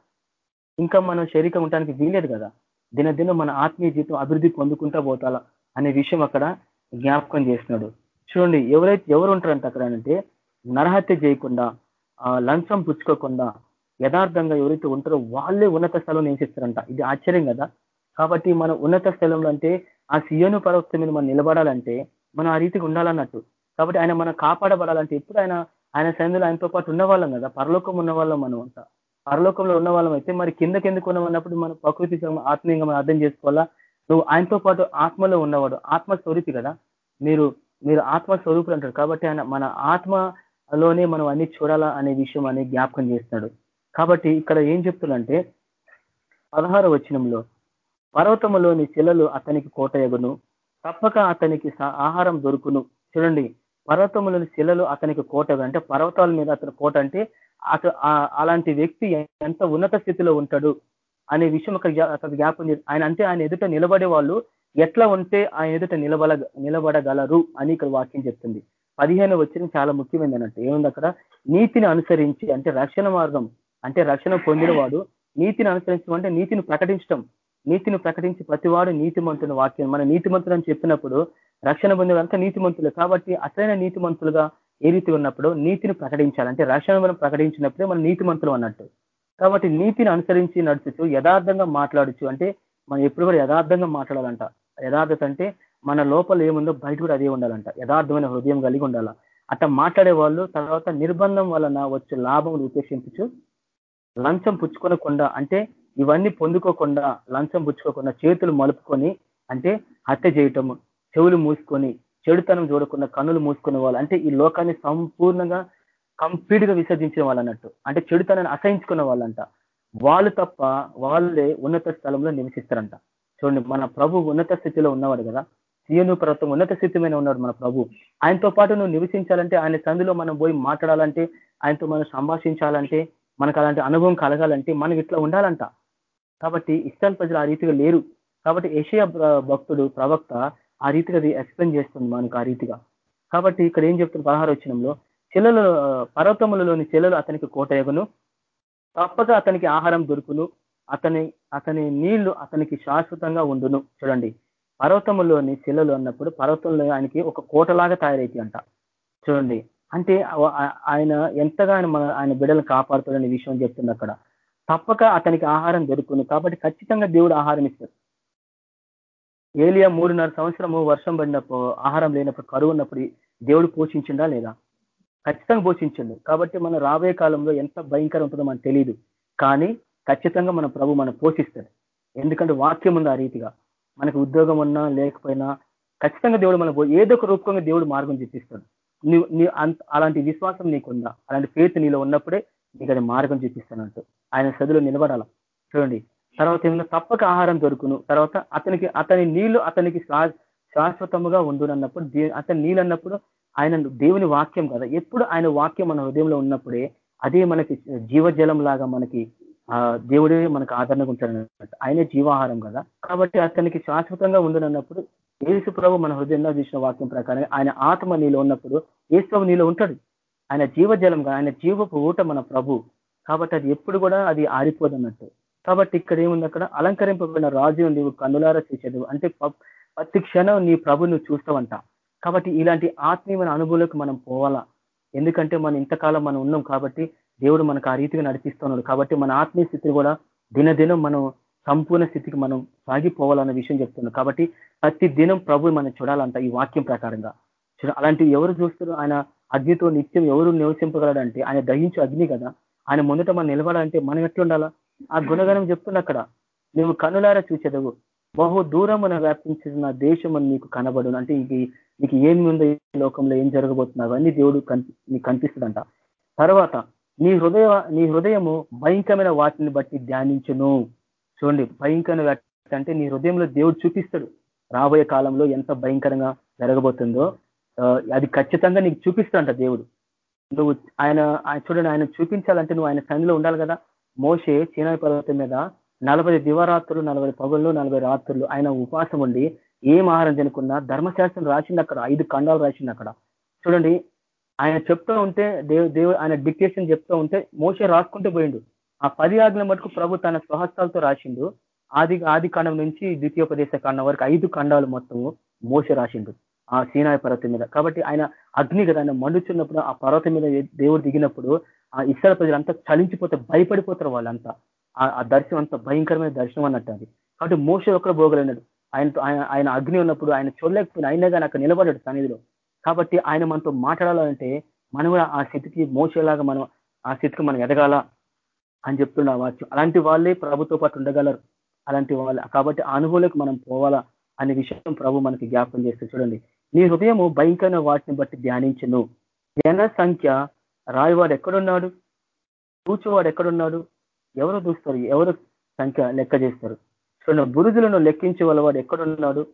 ఇంకా మనం శరీరం ఉండడానికి వీలేదు కదా? దినదినం మన ఆత్మీయ జీవితం అభివృద్ధి పొందుకుంటా పోతాలా? అనే విషయం అక్కడ జ్ఞాపకం చేస్తున్నాడు. చూడండి ఎవరైతే ఎవరు ఉంటారంట అక్కడ అంటే నరహత్య చేయకుండా ఆ, లంచం పుచ్చుకోకుండా యథార్థంగా ఎవరైతే ఉంటారో వాళ్ళే ఉన్నత స్థలం నివసిస్తారంట. ఇది ఆశ్చర్యం కదా? కాబట్టి మన ఉన్నత స్థలంలో అంటే ఆ సియోను పర్వతం మీద మనం నిలబడాలంటే మనం ఆ రీతికి ఉండాలన్నట్టు. కాబట్టి ఆయన మనం కాపాడబడాలంటే ఎప్పుడు ఆయన ఆయన సైన్యులు ఆయనతో పాటు ఉన్నవాళ్ళం కదా? పరలోకం ఉన్న వాళ్ళం మనం అంతా. పరలోకంలో ఉన్న వాళ్ళం అయితే మరి కిందకి ఎందుకు ఉన్నామన్నప్పుడు మనం ప్రకృతి ఆత్మీయంగా మనం అర్థం చేసుకోవాలా? నువ్వు ఆయనతో పాటు ఆత్మలో ఉన్నవాడు ఆత్మ స్వరూపి కదా? మీరు మీరు ఆత్మ స్వరూపులు అంటారు. కాబట్టి ఆయన మన ఆత్మలోనే మనం అన్ని చూడాలా అనే విషయం అని జ్ఞాపకం చేస్తున్నాడు. కాబట్టి ఇక్కడ ఏం చెప్తున్నంటే పదహార వచనంలో పర్వతములోని శిలలు అతనికి కోటయగును తప్పక అతనికి ఆహారం దొరుకును. చూడండి పర్వతములోని శిలలు అతనికి కోట అంటే పర్వతాల మీద అతని కోట అంటే అత ఆ- అలాంటి వ్యక్తి ఎంత ఉన్నత స్థితిలో ఉంటాడు? అనే విషయం అక్కడ జ్ఞాపకం ఆయన అంటే ఆయన ఎదుట నిలబడే వాళ్ళు ఎట్లా ఉంటే ఆయన ఎదుట నిలబడ నిలబడగలరు అని ఇక్కడ వాక్యం చెప్తుంది. పదిహేను వచ్చిన చాలా ముఖ్యమైనది అన్నట్టు. ఏముంది అక్కడ? నీతిని అనుసరించి అంటే రక్షణ మార్గం అంటే రక్షణ పొందిన వాడు నీతిని అనుసరించడం అంటే నీతిని ప్రకటించడం. నీతిని ప్రకటించి ప్రతివాడు నీతిమంతుని వాక్యం. మన నీతిమంతులు అని చెప్పినప్పుడు రక్షణ పొందినంతా నీతిమంతులు. కాబట్టి అసలైన నీతిమంతులుగా ఏ రీతి ఉన్నప్పుడు నీతిని ప్రకటించాలి. అంటే రక్షణ మనం ప్రకటించినప్పుడే మనం నీతిమంతులు అన్నట్టు. కాబట్టి నీతిని అనుసరించి నడుచుచు యథార్థంగా మాట్లాడచ్చు అంటే మనం ఎప్పుడు కూడా యథార్థంగా మాట్లాడాలంట. యథార్థత అంటే మన లోపల ఏముందో బయట కూడా అదే ఉండాలంట. యథార్థమైన హృదయం కలిగి ఉండాల. అట్లా మాట్లాడే వాళ్ళు తర్వాత నిర్బంధం వలన వచ్చే లాభములు ఉద్దేశించు లంచం పుచ్చుకోనకుండా అంటే ఇవన్నీ పొందుకోకుండా లంచం పుచ్చుకోకుండా చేతులు మలుపుకొని అంటే హత్య చేయటము చెవులు మూసుకొని చెడుతనం చూడకుండా కన్నులు మూసుకునే వాళ్ళు అంటే ఈ లోకాన్ని సంపూర్ణంగా కంప్లీట్గా విసర్జించిన వాళ్ళు అన్నట్టు అంటే చెడుతనని అసహించుకున్న వాళ్ళంట. వాళ్ళు తప్ప వాళ్ళే ఉన్నత స్థలంలో నివసిస్తారంట. చూడండి మన ప్రభు ఉన్నత స్థితిలో ఉన్నవాడు కదా. సీఎను ప్రభుత్వం ఉన్నత స్థితిమైన ఉన్నాడు మన ప్రభు. ఆయనతో పాటు నువ్వు నివసించాలంటే ఆయన సంధిలో మనం పోయి మాట్లాడాలంటే ఆయనతో మనం సంభాషించాలంటే మనకు అలాంటి అనుభవం కలగాలంటే మనం ఇట్లా ఉండాలంట. కాబట్టి ఇస్రాయల్ ప్రజలు ఆ రీతిగా లేరు. కాబట్టి ఏషియా భక్తుడు ప్రవక్త ఆ రీతిగా అది ఎక్స్ప్లెయిన్ చేస్తుంది మనకు ఆ రీతిగా. కాబట్టి ఇక్కడ ఏం చెప్తున్నారు పదహారు వచ్చినంలో చెల్లెలు పర్వతములలోని చెల్లెలు అతనికి కోటయగును. తప్పక అతనికి ఆహారం దొరుకును. అతని అతని నీళ్ళు అతనికి శాశ్వతంగా ఉండును. చూడండి. పర్వతములోని శిలలు అన్నప్పుడు పర్వతంలో ఆయనకి ఒక కోటలాగా తయారైతే అంట చూడండి అంటే ఆయన ఎంతగా ఆయన మన ఆయన బిడ్డలు కాపాడుతాడనే విషయం చెప్తుంది అక్కడ. తప్పక అతనికి ఆహారం దొరుకును. కాబట్టి ఖచ్చితంగా దేవుడు ఆహారం ఇస్తాడు. ఏలియా మూడున్నర సంవత్సరము వర్షం పడినప్పుడు ఆహారం లేనప్పుడు కరువు ఉన్నప్పుడు దేవుడు పోషించిందా లేదా? ఖచ్చితంగా పోషించండు. కాబట్టి మన రాబోయే కాలంలో ఎంత భయంకరం ఉంటుందో మనకు తెలియదు కానీ ఖచ్చితంగా మన ప్రభు మనం పోషిస్తాడు. ఎందుకంటే వాక్యం ఉంది ఆ రీతిగా. మనకు ఉద్యోగం ఉన్నా లేకపోయినా ఖచ్చితంగా దేవుడు మన ఏదో ఒక రూపంగా దేవుడు మార్గం చూపిస్తాడు. నువ్వు నీ అలాంటి విశ్వాసం నీకుందా? అలాంటి ఫేత్ నీలో ఉన్నప్పుడే నీకు అది మార్గం చూపిస్తానంటూ ఆయన సదిలో నిలబడాల? చూడండి. తర్వాత ఏమైనా తప్పక ఆహారం దొరుకును. తర్వాత అతనికి అతని నీళ్ళు అతనికి శాశ్వతముగా ఉండునన్నప్పుడు అతని నీళ్ళు అన్నప్పుడు ఆయన దేవుని వాక్యం కదా. ఎప్పుడు ఆయన వాక్యం మన హృదయంలో ఉన్నప్పుడే అదే మనకి జీవజలం లాగా మనకి ఆ దేవుడే మనకు ఆదరణగా ఉంటాడు ఆయనే జీవాహారం కదా. కాబట్టి అతనికి శాశ్వతంగా ఉండనన్నప్పుడు ఏసు ప్రభు మన హృదయంలో చూసిన వాక్యం ప్రకారం ఆయన ఆత్మ నీలో ఉన్నప్పుడు ఏసు నీలో ఉంటాడు. ఆయన జీవజలంగా ఆయన జీవపు ఊట మన ప్రభు. కాబట్టి అది ఎప్పుడు కూడా అది ఆరిపోదు అన్నట్టు కాబట్టి ఇక్కడ ఏముంది అక్కడ? అలంకరింపబడిన రాజు నీవు కన్నులారా చూసేది. అంటే ప్రతి క్షణం నీ ప్రభు నువ్వు చూస్తావంట. కాబట్టి ఇలాంటి ఆత్మీయమైన అనుభవంలోకి మనం పోవాలా? ఎందుకంటే మనం ఇంతకాలం మనం ఉన్నాం కాబట్టి దేవుడు మనకు ఆ రీతిగా నడిపిస్తున్నాడు. కాబట్టి మన ఆత్మీయ స్థితిని కూడా దినదినం మనం సంపూర్ణ స్థితికి మనం సాగిపోవాలన్న విషయం చెప్తున్నాం కాబట్టి ప్రతి దినం ప్రభు మనం చూడాలంట ఈ వాక్యం ప్రకారంగా. అలాంటి ఎవరు చూస్తారు? ఆయన అగ్నితో నిత్యం ఎవరు నివసింపగలడంటే ఆయన దహించు అగ్ని కదా. ఆయన ముందట మనం నిలబడాలంటే మనం ఎట్లుండాలా ఆ గుణగణం చెప్తున్నా అక్కడ. నువ్వు కనులారా చూసేదవు బహు దూరమున వ్యాపించిన దేశం అని నీకు కనబడును. అంటే ఇది నీకు ఏమి ఉందో ఈ లోకంలో ఏం జరగబోతున్నా అవన్నీ దేవుడు నీకు కనిపిస్తుందంట. తర్వాత నీ హృదయ నీ హృదయము భయంకరమైన వాటిని బట్టి ధ్యానించును. చూడండి భయంకరమైన అంటే నీ హృదయంలో దేవుడు చూపిస్తాడు. రాబోయే కాలంలో ఎంత భయంకరంగా జరగబోతుందో. అది ఖచ్చితంగా నీకు చూపిస్తాడంట దేవుడు. నువ్వు ఆయన చూడండి ఆయన చూపించాలంటే నువ్వు ఆయన సన్నిలో ఉండాలి కదా. మోసే చీనాయి పర్వతం మీద నలభై దివరాత్రులు నలభై పగుళ్ళు నలభై రాత్రులు ఆయన ఉపాసం ఉండి ఏం ఆహారం తినకుండా ధర్మశాస్త్రం రాసింది అక్కడ ఐదు ఖండాలు రాసింది అక్కడ. చూడండి ఆయన చెప్తూ ఉంటే దేవు దేవు ఆయన డిక్టేషన్ చెప్తూ ఉంటే మోసే రాసుకుంటూ పోయిండు. ఆ పది ఆజ్ఞల మటుకు ప్రభు తన స్వహస్తాలతో రాసిండు. ఆది ఆది కాండం నుంచి ద్వితీయోపదేశ కాండం వరకు ఐదు ఖండాలు మొత్తము మోసే రాసిండు ఆ సీనాయ పర్వతం మీద. కాబట్టి ఆయన అగ్ని కదా ఆయన మండుచున్నప్పుడు ఆ పర్వతం మీద దేవుడు దిగినప్పుడు ఆ ఇస్రాల ప్రజలంతా చలించిపోతే భయపడిపోతారు వాళ్ళంతా. ఆ దర్శనం అంత భయంకరమైన దర్శనం అన్నట్టు అది. కాబట్టి మోస ఒక్కడ పోగలిగినాడు. ఆయనతో ఆయన ఆయన అగ్ని ఉన్నప్పుడు ఆయన చూడలేకపోయినా అయినా కానీ అక్కడ నిలబడ్డాడు సన్నిధిలో. కాబట్టి ఆయన మనతో మాట్లాడాలంటే మనం కూడా ఆ స్థితికి మోసేలాగా మనం ఆ స్థితికి మనం ఎదగాల అని చెప్తున్నా వాక్యం. అలాంటి వాళ్ళే ప్రభుతో పాటు ఉండగలరు. అలాంటి వాళ్ళు. కాబట్టి అనుభవంలోకి మనం పోవాలా అనే విషయం ప్రభు మనకి జ్ఞాపకం చేస్తే చూడండి. నీ హృదయము భయంకరమైన వాటిని బట్టి ధ్యానించను. జన సంఖ్య రాయివాడు ఎక్కడున్నాడు? కూర్చోవాడు ఎక్కడున్నాడు? ఎవరు చూస్తారు? ఎవరు సంఖ్య లెక్క చేస్తారు? చూడండి బురుజులను లెక్కించే వాళ్ళవాడు ఎక్కడున్నాడు?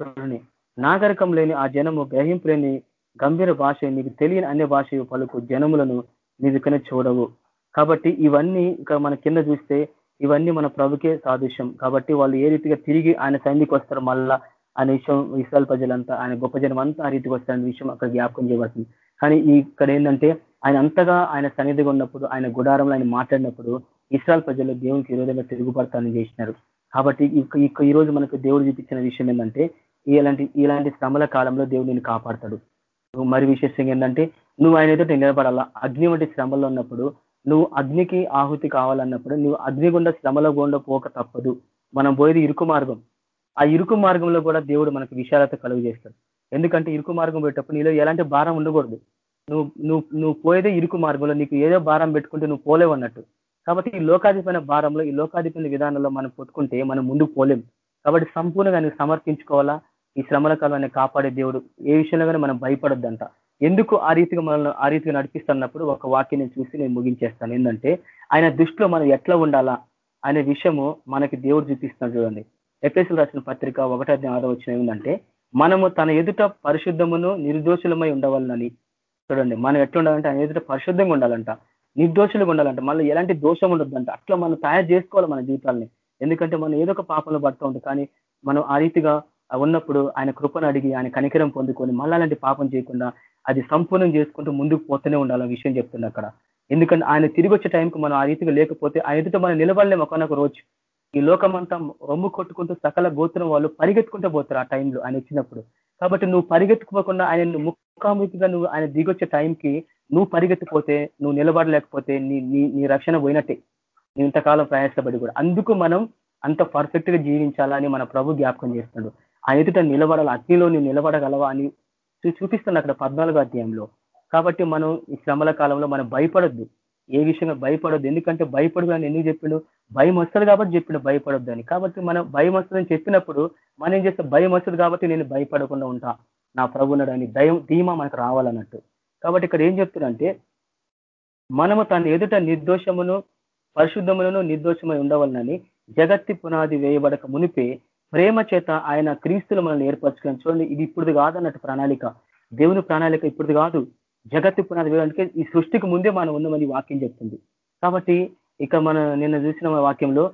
చూడండి నాగరికం లేని ఆ జనము గ్రహింపు లేని గంభీర భాష నీకు తెలియని అన్య భాష పలుకు జనములను నీకు చూడవు. కాబట్టి ఇవన్నీ ఇక్కడ మన కింద చూస్తే ఇవన్నీ మన ప్రభుకే సాదృశ్యం. కాబట్టి వాళ్ళు ఏ రీతిగా తిరిగి ఆయన సైనికి వస్తారు మళ్ళా? అనే విషయం ఇస్రాయల్ ప్రజలంతా ఆయన గొప్ప జనం అంతా ఆ రీతికి వస్తారనే విషయం అక్కడ జ్ఞాపకం చేయబడుతుంది. కానీ ఇక్కడ ఏంటంటే ఆయన అంతగా ఆయన సన్నిధిగా ఉన్నప్పుడు ఆయన గుడారంలో ఆయన మాట్లాడినప్పుడు ఇస్రాయల్ ప్రజలు దేవునికి విరోధంగా తిరుగుపడతానని చేసినారు. కాబట్టి ఈ రోజు మనకు దేవుడు చూపించిన విషయం ఏంటంటే ఇలాంటి ఇలాంటి శ్రమల కాలంలో దేవుడు నేను కాపాడతాడు. మరి విశేషంగా ఏంటంటే నువ్వు ఆయన ఎదుట నిలబడాలా? అగ్ని వంటి శ్రమల్లో ఉన్నప్పుడు నువ్వు అగ్నికి ఆహుతి కావాలన్నప్పుడు నువ్వు అగ్ని గుండా శ్రమల గుండా పోక తప్పదు. మనం పోయేది ఇరుకు మార్గం. ఆ ఇరుకు మార్గంలో కూడా దేవుడు మనకు విశాలత కలుగు చేస్తాడు. ఎందుకంటే ఇరుకు మార్గం పెట్టేటప్పుడు నీలో ఎలాంటి భారం ఉండకూడదు. నువ్వు నువ్వు నువ్వు పోయేదే ఇరుకు మార్గంలో నీకు ఏదో భారం పెట్టుకుంటే నువ్వు పోలేవు అన్నట్టు. కాబట్టి ఈ లోకాధిపైన భారంలో ఈ లోకాధిపైన విధానంలో మనం పొత్తుకుంటే మనం ముందుకు పోలేం. కాబట్టి సంపూర్ణంగా నువ్వు సమర్పించుకోవాలా ఈ శ్రమల కాలాన్ని కాపాడే దేవుడు. ఏ విషయంలో కానీ మనం భయపడొద్దంట. ఎందుకు ఆ రీతిగా మనల్ని ఆ రీతిగా నడిపిస్తున్నప్పుడు ఒక వాక్యం నేను చూసి నేను ముగించేస్తాను. ఏంటంటే ఆయన దృష్టిలో మనం ఎట్లా ఉండాలా అనే విషయము మనకి దేవుడు చూపిస్తున్నాడు చూడండి. ఎఫ్ఎస్ఎల్ రాసిన పత్రిక ఒకటో ఆరో వచ్చిన ఏంటంటే మనము తన ఎదుట పరిశుద్ధమును నిర్దోషులమై ఉండవాలని చూడండి మనం ఎట్లా ఉండాలంటే ఆయన ఎదుట పరిశుద్ధంగా ఉండాలంట. నిర్దోషులుగా ఉండాలంట. మళ్ళీ ఎలాంటి దోషం ఉండొద్దంట. అట్లా మనం తయారు చేసుకోవాలి మన జీవితాలని. ఎందుకంటే మనం ఏదో ఒక పాపంలో పడుతూ ఉంటాం. కానీ మనం ఆ రీతిగా ఉన్నప్పుడు ఆయన కృపను అడిగి ఆయన కనికరం పొందుకొని మళ్ళీ అలాంటి పాపం చేయకుండా అది సంపూర్ణం చేసుకుంటూ ముందుకు పోతూనే ఉండాలని విషయం చెప్తుంది అక్కడ. ఎందుకంటే ఆయన తిరిగి వచ్చే టైంకి మనం ఆ రీతిగా లేకపోతే ఆ ఎదుట మనం నిలబడలేము ఒకనొక రోజు. ఈ లోకమంతా రొమ్ము కొట్టుకుంటూ సకల గోత్రం వాళ్ళు పరిగెత్తుకుంటూ పోతారు ఆ టైంలో ఆయన వచ్చినప్పుడు. కాబట్టి నువ్వు పరిగెత్తుకోకుండా ఆయన ముఖాముఖిగా నువ్వు ఆయన దిగొచ్చే టైంకి నువ్వు పరిగెత్తిపోతే నువ్వు నిలబడలేకపోతే నీ నీ నీ రక్షణ పోయినట్టే. నువ్వు ఇంతకాలం ప్రయాసపడి కూడా. అందుకు మనం అంత పర్ఫెక్ట్గా జీవించాలని మన ప్రభు జ్ఞాపకం చేస్తున్నాడు. ఆ ఎదుట నిలబడాలి అగ్నిలో నువ్వు నిలబడగలవా అని చూపిస్తున్నా అక్కడ పద్నాలుగో అధ్యాయంలో. కాబట్టి మనం ఈ శ్రమల కాలంలో మనం భయపడొద్దు. ఏ విషయంగా భయపడొద్దు. ఎందుకంటే భయపడదు అని ఎందుకు చెప్పిండు? భయం వస్తుంది కాబట్టి చెప్పిండు భయపడొద్దు అని. కాబట్టి మనం భయం వస్తుందని చెప్పినప్పుడు మనం ఏం చేస్తే? భయం వస్తుంది కాబట్టి నేను భయపడకుండా ఉంటా. నా ప్రభున్నాడు అని దయం ధీమా మనకు రావాలన్నట్టు. కాబట్టి ఇక్కడ ఏం చెప్తున్నారంటే మనము తన ఎదుట నిర్దోషమును పరిశుద్ధములను నిర్దోషమై ఉండవాలని జగత్తి పునాది వేయబడక మునిపే ప్రేమ చేత ఆయన క్రీస్తులు మనల్ని ఏర్పరచుకొని చూడండి. ఇది ఇప్పుడు కాదన్నట్టు ప్రణాళిక. దేవుని ప్రణాళిక ఇప్పుడు కాదు. జగత్తి పునాది వేయడానికి ఈ సృష్టికి ముందే మనం ఉన్నామని వాక్యం చెప్తుంది. కాబట్టి ఇక మన నిన్న చూసిన వాక్యంలో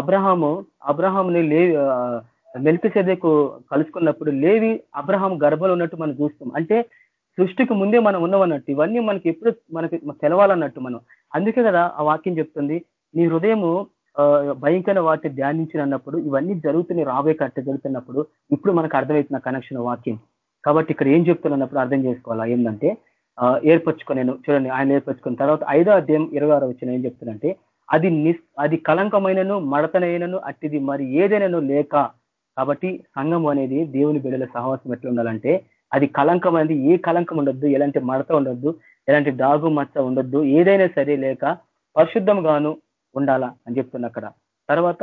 అబ్రహాము అబ్రహాముని లే మెల్కి సెదకు కలుసుకున్నప్పుడు లేవి అబ్రహాం గర్భంలో ఉన్నట్టు మనం చూస్తాం. అంటే సృష్టికి ముందే మనం ఉన్నవన్నట్టు ఇవన్నీ మనకి ఎప్పుడు మనకి తెలవాలన్నట్టు మనం. అందుకే కదా ఆ వాక్యం చెప్తుంది నీ హృదయము భయంకర వాటిని ధ్యానించినప్పుడు ఇవన్నీ జరుగుతున్నాయి రాబోయే కట్ట జరుగుతున్నప్పుడు ఇప్పుడు మనకు అర్థమవుతున్న కనెక్షన్ వాక్యం. కాబట్టి ఇక్కడ ఏం చెప్తున్నప్పుడు అర్థం చేసుకోవాలా? ఏంటంటే ఏర్పరచుకునేను చూడండి ఆయన ఏర్పరచుకున్న తర్వాత ఐదో అధ్యాయం ఇరవై ఆరో వచ్చిన ఏం చెప్తున్నంటే అది నిస్ అది కలంకమైనను మడతనైనను అట్టిది మరి ఏదైనాను లేక. కాబట్టి సంఘం అనేది దేవుని బిడ్డల సహవాసం ఎట్లా ఉండాలంటే అది కలంకం అనేది ఏ కలంకం ఉండొద్దు ఎలాంటి మడత ఉండొద్దు ఎలాంటి డాగు మచ్చ ఉండొద్దు ఏదైనా సరే లేక పరిశుద్ధంగాను ఉండాలా అని చెప్తున్నా అక్కడ. తర్వాత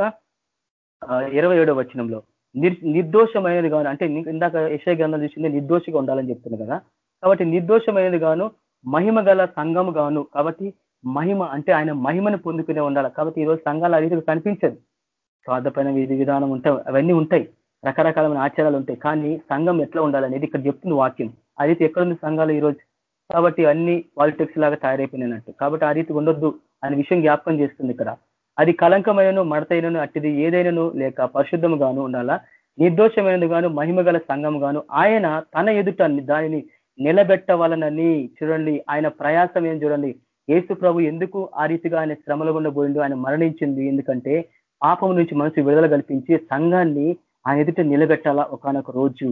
ఇరవై ఏడో వచనంలో నిర్ నిర్దోషమైనది కాను అంటే ఇందాక యశయ గ్రంథం చూసింది నిర్దోషిగా ఉండాలని చెప్తుంది కదా. కాబట్టి నిర్దోషమైనది గాను మహిమ గల సంఘము గాను కాబట్టి మహిమ అంటే ఆయన మహిమను పొందుకునే ఉండాలి. కాబట్టి ఈరోజు సంఘాలు ఆ రీతిగా కనిపించదు. స్వార్థపైన విధి విధానం ఉంటాయి అవన్నీ ఉంటాయి. రకరకాలమైన ఆచారాలు ఉంటాయి. కానీ సంఘం ఎట్లా ఉండాలనేది ఇక్కడ చెప్తుంది వాక్యం. ఆ రీతి ఎక్కడుంది సంఘాలు ఈరోజు? కాబట్టి అన్ని పాలిటిక్స్ లాగా తయారైపోయినట్టు కాబట్టి ఆ రీతి ఉండొద్దు అనే విషయం జ్ఞాపకం చేస్తుంది ఇక్కడ. అది కలంకమైనను మడతైనను అట్టిది ఏదైనాను లేక పరిశుద్ధము గాను ఉండాలా? నిర్దోషమైనది గాను మహిమ గల సంఘం గాను ఆయన తన ఎదుట దానిని నిలబెట్టవాలనని చూడండి. ఆయన ప్రయాసం ఏం చూడండి. ఏసు ప్రభు ఎందుకు ఆ రీతిగా ఆయన శ్రమలు గుండా పోయిండు? ఆయన మరణించింది ఎందుకంటే పాపం నుంచి మనసు విడుదల కల్పించి సంఘాన్ని ఆయన ఎదుట నిలబెట్టాలా ఒకనొక రోజు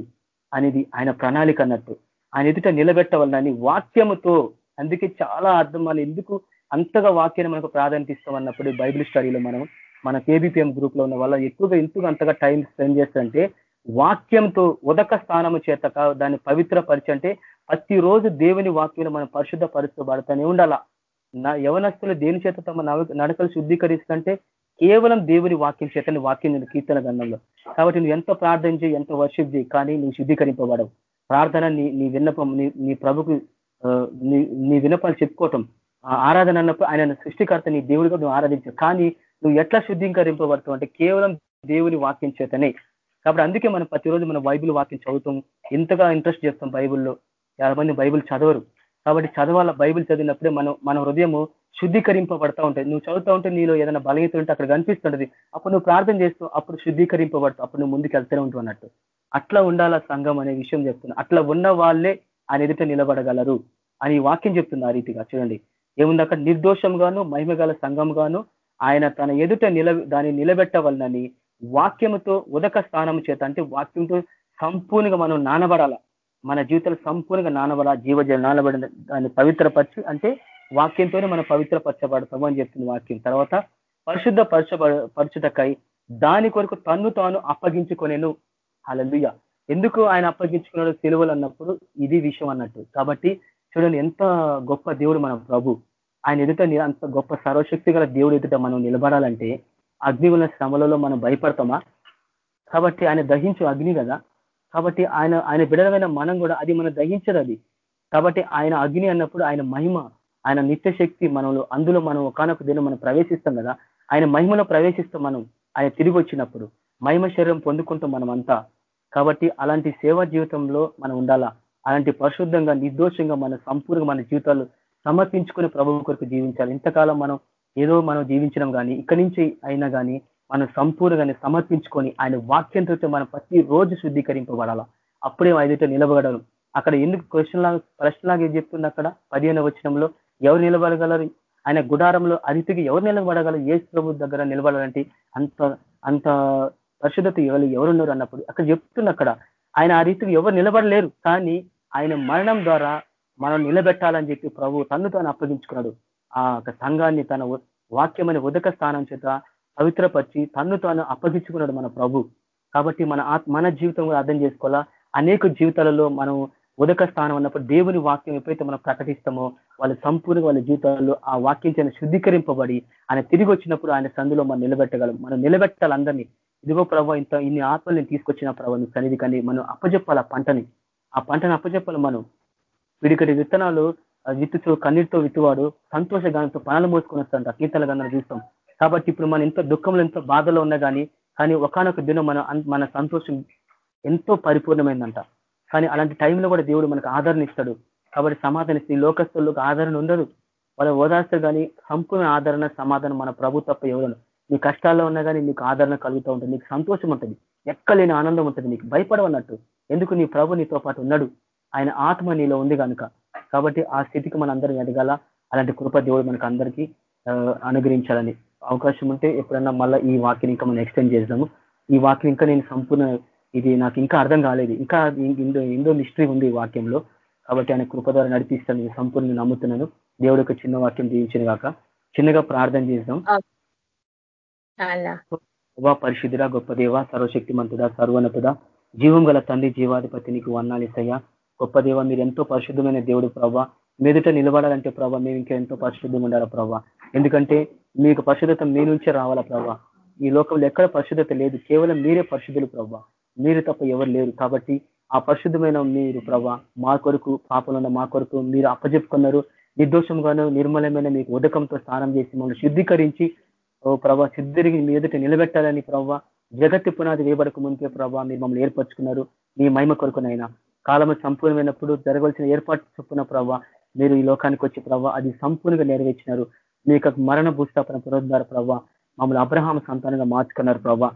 అనేది ఆయన ప్రణాళిక అన్నట్టు. ఆయన ఎదుట నిలబెట్టవాలని వాక్యముతో అందుకే చాలా అర్థం వాళ్ళు ఎందుకు అంతగా వాక్యాన్ని మనకు ప్రాధాన్యత ఇస్తామన్నప్పుడు బైబిల్ స్టడీలో మనం మన కేబిపిఎం గ్రూప్లో ఉన్న వాళ్ళ ఎక్కువగా ఎందుకు అంతగా టైం స్పెండ్ చేస్తుంటే వాక్యంతో ఉదక స్థానము చేతక దాన్ని పవిత్ర పరిచంటే ప్రతిరోజు దేవుని వాక్యం మనం పరిశుద్ధ పరుస్తబడతానే ఉండాలా? నా యవనస్తులు దేని చేత తమ నడకలు శుద్ధీకరిస్తుంటే కేవలం దేవుని వాక్యం చేతని వాక్యం నేను కీర్తన గంధంలో కాబట్టి నువ్వు ఎంత ప్రార్థన చేయి ఎంత వర్షిప్ చేయి కానీ నువ్వు శుద్ధీకరింపబడవు. ప్రార్థన నీ నీ విన్నపం నీ నీ ప్రభుకు నీ విన్నపాలు చెప్పుకోవటం. ఆరాధన అన్నప్పుడు ఆయన సృష్టికర్త నీ దేవుడిగా నువ్వు ఆరాధించావు కానీ నువ్వు ఎట్లా శుద్ధీకరింపబడతావు అంటే కేవలం దేవుని వాక్యం చేతనే. కాబట్టి అందుకే మనం ప్రతిరోజు మనం బైబిల్ వాక్యం చదువుతాం. ఎంతగా ఇంట్రెస్ట్ చేస్తాం బైబిల్లో. చాలా మంది బైబిల్ చదవరు. కాబట్టి చదవాల బైబిల్ చదివినప్పుడే మనం మన హృదయము శుద్ధీకరింపబడతా ఉంటుంది నువ్వు చదువుతా ఉంటే నీలో ఏదైనా బలహీత ఉంటే అక్కడ కనిపిస్తుంటది. అప్పుడు నువ్వు ప్రార్థన చేస్తూ అప్పుడు శుద్ధీకరింపబడతావు అప్పుడు నువ్వు ముందుకు వెళ్తూనే ఉంటావు అన్నట్టు. అట్లా ఉండాలా సంఘం అనే విషయం చెప్తున్నా. అట్లా ఉన్న వాళ్ళే ఆయన ఎదుట నిలబడగలరు అని వాక్యం చెప్తుంది ఆ రీతిగా. చూడండి. ఏముంది అక్కడ? నిర్దోషంగాను మహిమగల సంఘంగాను ఆయన తన ఎదుట నిల దాన్ని నిలబెట్టవలనని వాక్యముతో ఉదక స్థానం చేత అంటే వాక్యంతో సంపూర్ణంగా మనం నానబడాల? మన జీవితాలు సంపూర్ణంగా నానబడాల? జీవజ నానబడిన దాన్ని పవిత్రపరిచి అంటే వాక్యంతోనే మనం పవిత్రపరచబడతాము అని చెప్తుంది వాక్యం. తర్వాత పరిశుద్ధ పరచబ పరచుటకై దాని కొరకు తన్ను తాను అప్పగించుకొనేను. అలలుయ ఎందుకు ఆయన అప్పగించుకున్నాడు సెలవులు అన్నప్పుడు ఇది విషయం అన్నట్టు. కాబట్టి చూడండి ఎంత గొప్ప దేవుడు మన ప్రభు. ఆయన ఎదుట అంత గొప్ప సర్వశక్తి గల దేవుడు ఎదుట మనం నిలబడాలంటే అగ్ని ఉన్న శ్రమలలో మనం భయపడతామా? కాబట్టి ఆయన దహించు అగ్ని కదా. కాబట్టి ఆయన ఆయన బిడలమైన మనం కూడా అది మనం దహించదు అది. కాబట్టి ఆయన అగ్ని అన్నప్పుడు ఆయన మహిమ ఆయన నిత్య శక్తి మనలో అందులో మనం ఒకనొక దినం మనం ప్రవేశిస్తాం కదా ఆయన మహిమలో ప్రవేశిస్తాం మనం ఆయన తిరిగి వచ్చినప్పుడు మహిమ శరీరం పొందుకుంటాం మనం అంతా కాబట్టి అలాంటి సేవా జీవితంలో మనం ఉండాలా? అలాంటి పరిశుద్ధంగా నిర్దోషంగా మన సంపూర్ణంగా మన జీవితాలు సమర్పించుకుని ప్రభు కొరకు జీవించాలి. ఇంతకాలం మనం ఏదో మనం జీవించడం కానీ ఇక్కడి నుంచి అయినా కానీ మనం సంపూర్ణంగా సమర్పించుకొని ఆయన వాక్యంతో మనం ప్రతి రోజు శుద్ధీకరింపబడాలా? అప్పుడే ఐదుట నిలబడడం అక్కడ ఎందుకు క్వశ్చన్ లాగా ప్రశ్నలాగా ఏం చెప్తుంది అక్కడ? పదిహేను వచ్చినంలో ఎవరు నిలబడగలరు? ఆయన గుడారంలో అరితికి ఎవరు నిలబడగలరు? ఏ ప్రభు దగ్గర నిలబడాలంటే అంత అంత పరిశుద్ధత ఎవరు ఎవరున్నారు అన్నప్పుడు అక్కడ చెప్తున్న అక్కడ ఆయన ఆ రీతికి ఎవరు నిలబడలేరు కానీ ఆయన మరణం ద్వారా మనం నిలబెట్టాలని చెప్పి ప్రభు తన్ను తాను అప్పగించుకున్నాడు. ఆ సంఘాన్ని తన వాక్యమైన ఉదక స్థానం చేత పవిత్రపరిచి తన్ను తాను అప్పగించుకున్నాడు మన ప్రభు. కాబట్టి మన మన జీవితం కూడా అర్థం చేసుకోవాలా? అనేక జీవితాలలో మనం ఉదక స్థానం అన్నప్పుడు దేవుని వాక్యం ఎప్పుడైతే మనం ప్రకటిస్తామో వాళ్ళ సంపూర్ణ వాళ్ళ జీవితాల్లో ఆ వాక్యం శుద్ధీకరింపబడి ఆయన తిరిగి వచ్చినప్పుడు ఆయన సందులో మనం నిలబెట్టగలం. మనం నిలబెట్టాలి అందరినీ. ఇదిగో ప్రభావ ఇంత ఇన్ని ఆత్మల్ని తీసుకొచ్చిన ప్రభావ సన్నిధి కానీ మనం అప్పజెప్పాలి ఆ పంటని. ఆ పంటను అప్పజెప్పాలి మనం. వీడికటి విత్తనాలు విత్తుతో కన్నీటితో విత్తువాడు సంతోష గానంతో పనులు మోసుకొని వస్తాడు కీర్తన గంధం చూస్తాం. కాబట్టి ఇప్పుడు మనం ఎంతో దుఃఖంలో ఎంతో బాధలో ఉన్నా కానీ కానీ ఒకనొక దినం మన మన సంతోషం ఎంతో పరిపూర్ణమైందంట. కానీ అలాంటి టైంలో కూడా దేవుడు మనకు ఆదరణ ఇస్తాడు. కాబట్టి సమాధానం ఈ లోకస్తులకు ఆదరణ ఉండదు. వాళ్ళ ఓదార్స్తారు కానీ సంపూర్ణ ఆదరణ సమాధానం మన ప్రభు తప్ప ఎవరు నీ కష్టాల్లో ఉన్నా కానీ నీకు ఆదరణ కలుగుతూ ఉంటుంది. నీకు సంతోషం ఉంటుంది. ఎక్కలేని ఆనందం ఉంటుంది. నీకు భయపడవన్నట్టు. ఎందుకు నీ ప్రభు నీతో పాటు ఉన్నాడు? ఆయన ఆత్మ నీలో ఉంది కనుక. కాబట్టి ఆ స్థితికి మన అందరం ఎదగాల. అలాంటి కృప దేవుడు మనకు అందరికీ అనుగ్రహించాలని అవకాశం ఉంటే ఎప్పుడన్నా మళ్ళీ ఈ వాక్యం ఇంకా మనం ఎక్స్టెండ్ చేద్దాము. ఈ వాక్యం ఇంకా నేను సంపూర్ణ ఇది నాకు ఇంకా అర్థం కాలేదు. ఇంకా ఎందో మిస్టరీ ఉంది ఈ వాక్యంలో. కాబట్టి ఆయన కృప ద్వారా నడిపిస్తాను సంపూర్ణ నమ్ముతున్నాను. దేవుడు ఒక చిన్న వాక్యం దీవించిన కాక చిన్నగా ప్రార్థన చేద్దాం. పరిశుద్ధుడా గొప్ప దేవ సర్వశక్తిమంతుడా సర్వనతుడా జీవం గల తండ్రి జీవాధిపతి నీకు వన్నాలిసయ్యా గొప్ప దేవ మీరు ఎంతో పరిశుద్ధమైన దేవుడు ప్రభావ మీదుట నిలబడాలంటే ప్రభావ మేము ఇంకా ఎంతో పరిశుద్ధంగా ఉండాలా ప్రభావ ఎందుకంటే మీకు పరిశుద్ధత మీ నుంచే రావాలా ప్రభావ ఈ లోకంలో ఎక్కడ పరిశుద్ధత లేదు. కేవలం మీరే పరిశుద్ధులు ప్రభావ మీరు తప్ప ఎవరు లేరు. కాబట్టి ఆ పరిశుద్ధమైన మీరు ప్రభా మా కొరకు పాపలున్న మా కొరకు మీరు అప్పజెప్పుకున్నారు. నిర్దోషంగాను నిర్మలమైన మీకు ఉదకంతో స్నానం చేసి మమ్మల్ని శుద్ధీకరించి ఓ ప్రభా శుద్ధిరిగి మీ ఎదుట నిలబెట్టాలని ప్రభావ జగత్తి పునాది వేయబడక ముందే ప్రభావ మీరు మమ్మల్ని ఏర్పరచుకున్నారు. మీ మహిమ కొరకునైనా కాలము సంపూర్ణమైనప్పుడు జరగవలసిన ఏర్పాటు చొప్పున ప్రభావ మీరు ఈ లోకానికి వచ్చి ప్రభావ అది సంపూర్ణంగా నెరవేర్చినారు. మీ యొక్క మరణ భూస్థాపన పునరుద్ధార ప్రభావ మమ్మల్ని అబ్రహాం సంతానంగా మార్చుకున్నారు ప్రభావ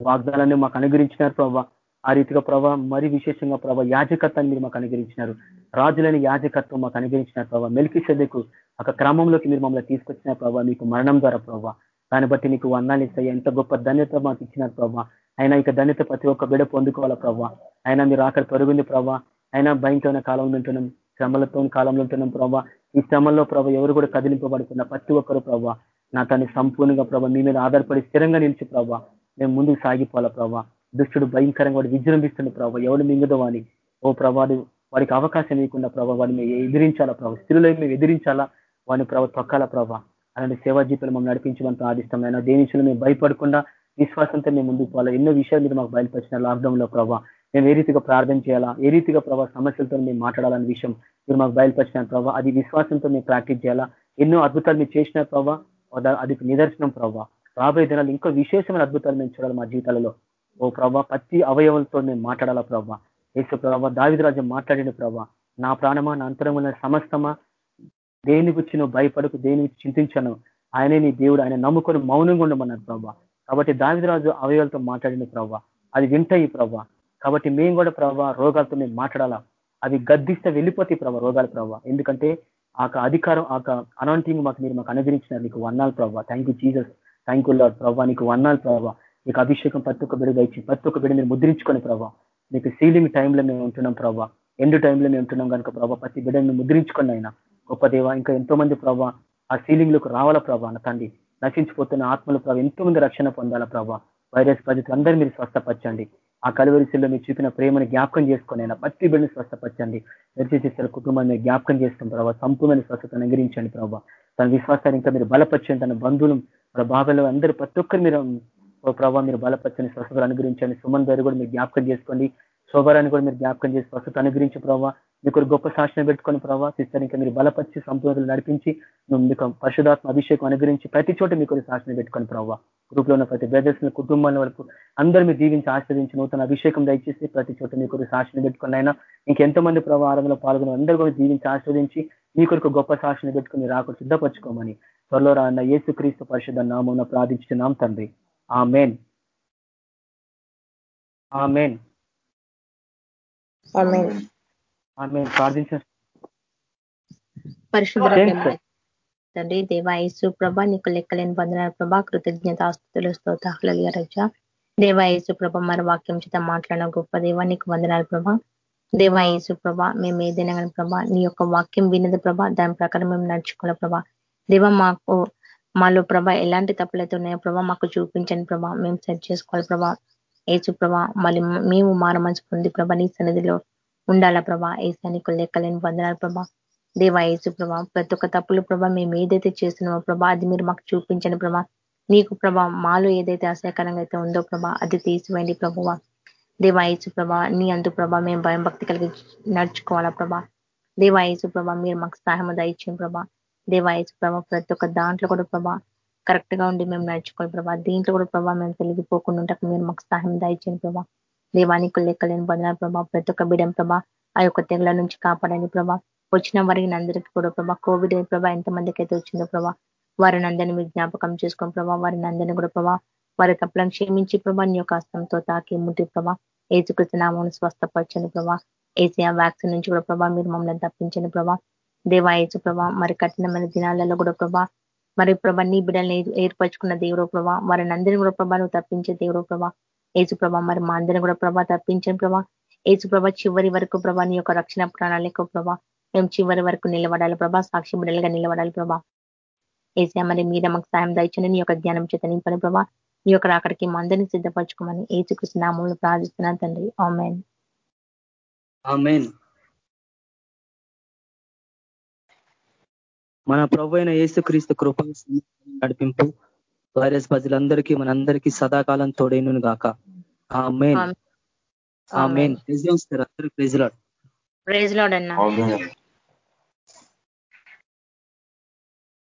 వాగ్దానాన్ని మాకు అనుగ్రహించినారు ప్రభావ ఆ రీతిగా ప్రభావ మరి విశేషంగా ప్రభావ యాజకత్వాన్ని మీరు మాకు అనుగ్రహించినారు. రాజులని యాజకత్వం మాకు అనుగ్రహించినారు ప్రభావ మెలికి సెదకు ఒక క్రమంలోకి మీరు మమ్మల్ని తీసుకొచ్చిన ప్రభావ మీకు మరణం ద్వారా ప్రభావ దాన్ని బట్టి నీకు వర్ణాలు ఇస్తాయి. ఎంత గొప్ప ధన్యత మాకు ఇచ్చినారు ప్రభావ అయినా ఇక ధన్యత ప్రతి ఒక్క బిడ పొందుకోవాలా ప్రభావ అయినా మీరు అక్కడ తొలగింది ప్రభావ అయినా భయంకరమైన కాలంలో ఉంటున్నాం. శ్రమలతో కాలంలో ఉంటున్నాం ప్రభావ ఈ శ్రమంలో ప్రభావ ఎవరు కూడా కదిలింపబడుతున్న ప్రతి ఒక్కరు ప్రభావ నా తను సంపూర్ణంగా ప్రభావ మీ మీద ఆధారపడి స్థిరంగా నిలిచి ప్రభావ మేము ముందుకు సాగిపోవాలా ప్రభావ దుష్టుడు భయంకరంగా వాడు విజృంభిస్తుంది ప్రభావ ఎవడు మింగదో అని ఓ ప్రభాడు వాడికి అవకాశం ఇవ్వకుండా ప్రభావ వాడిని మేము ఎదిరించాలా ప్రభావ స్త్రీలో మేము ఎదిరించాలా? వాడిని ప్రభావ తొక్కాల ప్రభావ అలాంటి సేవా జీవితంలో మమ్మల్ని నడిపించమంత అయినా దేనిషులు మేము భయపడకుండా విశ్వాసంతో మేము ముందుకు పోవాలా. ఎన్నో విషయాలు మీరు మాకు బయలుపరిచిన లాక్డౌన్లో ప్రభావ మేము ఏ రీతిగా ప్రార్థన చేయాలా? ఏ రీతిగా ప్రభావ సమస్యలతో మేము మాట్లాడాలనే విషయం మీరు మాకు బయలుపరిచిన ప్రభావ అది విశ్వాసంతో మేము ప్రాక్టీస్ చేయాలా? ఎన్నో అద్భుతాలు మీరు చేసిన ప్రభావ అది నిదర్శనం ప్రభావ రాబోయే దినాలు ఇంకా విశేషమైన అద్భుతాలు మేము చూడాలి మా జీవితాలలో. ఓ ప్రభా ప్రతి అవయవంతో మేము మాట్లాడాలా ప్రభా? యేసు ప్రభా దావిదరాజు మాట్లాడిన ప్రభా. నా ప్రాణమా నా అంతరంగా సమస్తమా? దేని గురించి నువ్వు భయపడకు దేని గురించి చింతించాను? ఆయనే నీ దేవుడు ఆయన నమ్ముకొని మౌనంగా ఉండమన్నారు ప్రభా. కాబట్టి దావిదరాజు అవయవాలతో మాట్లాడిన ప్రభా. అది వింటాయి ప్రభా. కాబట్టి మేము కూడా ప్రభా రోగాలతో మేము మాట్లాడాలా? అవి గద్దిస్తే వెళ్ళిపోతాయి ప్రభా రోగాలు ప్రభా. ఎందుకంటే ఆ అధికారం ఆ అనాంటింగ్ మాకు మీరు మాకు అనుగ్రహించినారు. నీకు వన్నాలు ప్రభా. Thank you Jesus thank you lord ప్రభా నీకు వన్నాలు ప్రభా నీకు అభిషేకం ప్రతి ఒక్క బిడ్డ ఇచ్చి ప్రతి ఒక్క బిడ్డ మీరు ముద్రించుకొని ప్రభావ నీకు సీలింగ్ టైంలో మేము ఉంటున్నాం ప్రభావ ఎండు టైంలో మేము ఉంటున్నాం కనుక ప్రభావ ప్రతి బిడ్డను ముద్రించుకొని అయినా. గొప్ప దేవ ఇంకా ఎంతో మంది ప్రభా ఆ సీలింగ్లోకి రావాల ప్రభావ నా తండ్రి? నశించిపోతున్న ఆత్మల ప్రభావ ఎంతో మంది రక్షణ పొందాలా ప్రభావ వైరస్ పద్ధతి అందరూ మీరు స్వస్థపరచండి. ఆ కలువరిశిల్లో మీరు చూపిన ప్రేమను జ్ఞాపకం చేసుకొని అయినా ప్రతి బిడ్డను స్వస్థపరచండి. చేసిన కుటుంబాన్ని జ్ఞాపకం చేసుకుని ప్రభావ సంపూర్ణ స్వస్థతను అనుగ్రహించండి ప్రభావ తన విశ్వాసాన్ని ఇంకా మీరు బలపరచండి. తన బంధువులు బాబాలు అందరూ ప్రతి ఒక్కరు మీరు ఓ ప్రభావ మీరు బలపరచని స్వస్థత అనుగ్రహించండి. సుమన్ గారు కూడా మీరు జ్ఞాపకం చేసుకోండి. శోభరాన్ని కూడా మీరు జ్ఞాపకం చేసి స్వస్థత అనుగ్రహించి ప్రభావ మీకు గొప్ప శాసనం పెట్టుకొని ప్రభావ సిస్టర్ ఇంకా మీరు బలపరిచి సంపూర్ణతలు నడిపించి మీకు పరిశుధాత్మ అభిషేకం అనుగ్రహించి ప్రతి చోట మీకు శాసనం పెట్టుకొని ప్రభావ గ్రూప్లో ఉన్న ప్రతి బ్రదర్స్ కుటుంబాల వరకు అందరూ మీరు దీవించి ఆశ్రదించి నూతన అభిషేకం దయచేసి ప్రతి చోట మీకు శాసనం పెట్టుకుని అయినా ఇంకెంతో మంది ప్రభావ ఆరంభంలో పాల్గొని అందరూ కూడా దీవించి ఆశ్రదించి మీ కొరకు గొప్ప శాసనం పెట్టుకుని రాకుండా సిద్ధపరచుకోమని త్వరలో రాన్న యేసు క్రీస్తు పరిషత్ నామం ప్రార్థించున్నాం తండ్రి. ఆ ఆమెన్. ఆమెన్. ఆమెన్ ప్రార్థించిన పరిశుద్ధ తండ్రి దేవా యేసు ప్రభ నీకు లెక్కలేని బంధనాల ప్రభా కృతజ్ఞత ఆస్తుతులు స్తోతాహుల రజ దేవా యేసు ప్రభ మరి వాక్యం చేత మాట్లాడిన గొప్ప దేవా నీకు వందనాలు ప్రభా. దేవా యేసు ప్రభ మేము ఏదైనా కానీ ప్రభా నీ యొక్క వాక్యం వినది ప్రభా దాని ప్రకారం మేము నడుచుకోవాలి ప్రభా. దేవ మాకు మాలో ప్రభా ఎలాంటి తప్పులైతే ఉన్నాయో ప్రభా మాకు చూపించండి ప్రభా మేము సెట్ చేసుకోవాలి ప్రభా. ఏసు ప్రభా మళ్ళీ మేము మార మనసు పొంది ప్రభా నీ సన్నిధిలో ఉండాలా ప్రభా? ఏసానికి లెక్కలేని వందనాలు ప్రభా. దేవా ఏసు ప్రభా ప్రతి ఒక్క తప్పులు ప్రభా మేము ఏదైతే చేస్తున్నామో ప్రభా అది మీరు మాకు చూపించండి ప్రభా. నీకు ప్రభా మాలో ఏదైతే అసహ్యకరంగా అయితే ఉందో ప్రభా అది తీసివేయండి ప్రభువ. దేవా ఏసు ప్రభా నీ అందు ప్రభా మేము భయం భక్తి కలిగి నడుచుకోవాలా ప్రభా. దేవా ఏసు ప్రభా మీరు మాకు సహాయం దయచేయండి ప్రభా. దేవాయసు ప్రభా ప్రతి ఒక్క దాంట్లో కూడా ప్రభా కరెక్ట్గా ఉండి మేము నడుచుకోవాలి ప్రభా. దీంట్లో కూడా ప్రభావ మేము తెలిగిపోకుండా ఉంటాక మీరు మాకు సహాయం దయచేయండి ప్రభా. దేవానికి లెక్కలేని బంధన ప్రభా. ప్రతి ఒక్క బిడం ప్రభా ఆ యొక్క తెగుల నుంచి కాపాడని ప్రభా. వచ్చిన వారికి అందరికీ కూడా ప్రభా కోవిడ్ ప్రభా ఎంతమందికి అయితే వచ్చిందో ప్రభా వారిని అందరినీ మీరు జ్ఞాపకం చేసుకోండి ప్రభా. వారిని అందరినీ కూడా ప్రభా వారి తప్పులను క్షమించి ప్రభా నీ యొక్క హస్తంతో తాకి ముట్టి ప్రభా ఏసుకృతి నామను స్వస్థపరచని ప్రభా. ఏసియా వ్యాక్సిన్ నుంచి కూడా ప్రభా మీరు మమ్మల్ని తప్పించని ప్రభా. దేవా ఏసు ప్రభా మరి కఠినమైన దినాలలో కూడా ప్రభా మరి ప్రభా నీ బిడ్డల్ని ఏర్పరచుకున్న దేవుడు ప్రభా వారిని అందరినీ కూడా ప్రభా నువ్వు తప్పించే దేవుడు ప్రభా. ఏసు ప్రభా మరి మా అందరిని కూడా ప్రభా తప్పించని ప్రభా. ఏసుప్రభా చివరి వరకు ప్రభా నీ యొక్క రక్షణ ప్రణాళిక ప్రభా. మేము చివరి వరకు నిలబడాలి ప్రభా సాక్షి బిడ్డలుగా నిలబడాలి ప్రభా. ఏసా మరి మీద మాకు సాయం దాయించండి నీ యొక్క జ్ఞానం చేత నింపని ప్రభా. నీ యొక్క అక్కడికి మా అందరినీ సిద్ధపరచుకోమని ఏసుకృష్ణ నామంలో ప్రార్థిస్తున్నాను తండ్రి. ఆమెన్. ఆమెన్. మన ప్రభు అయిన యేసుక్రీస్తు కృప నడిపింపు వైరస్ ప్రజలందరికీ మనందరికీ సదాకాలం తోడైను గాక. ఆ మెయిన్ ఆ మెయిన్ అందరికి ప్రెజ్ ప్రైజ్ లాడ్ అన్నా.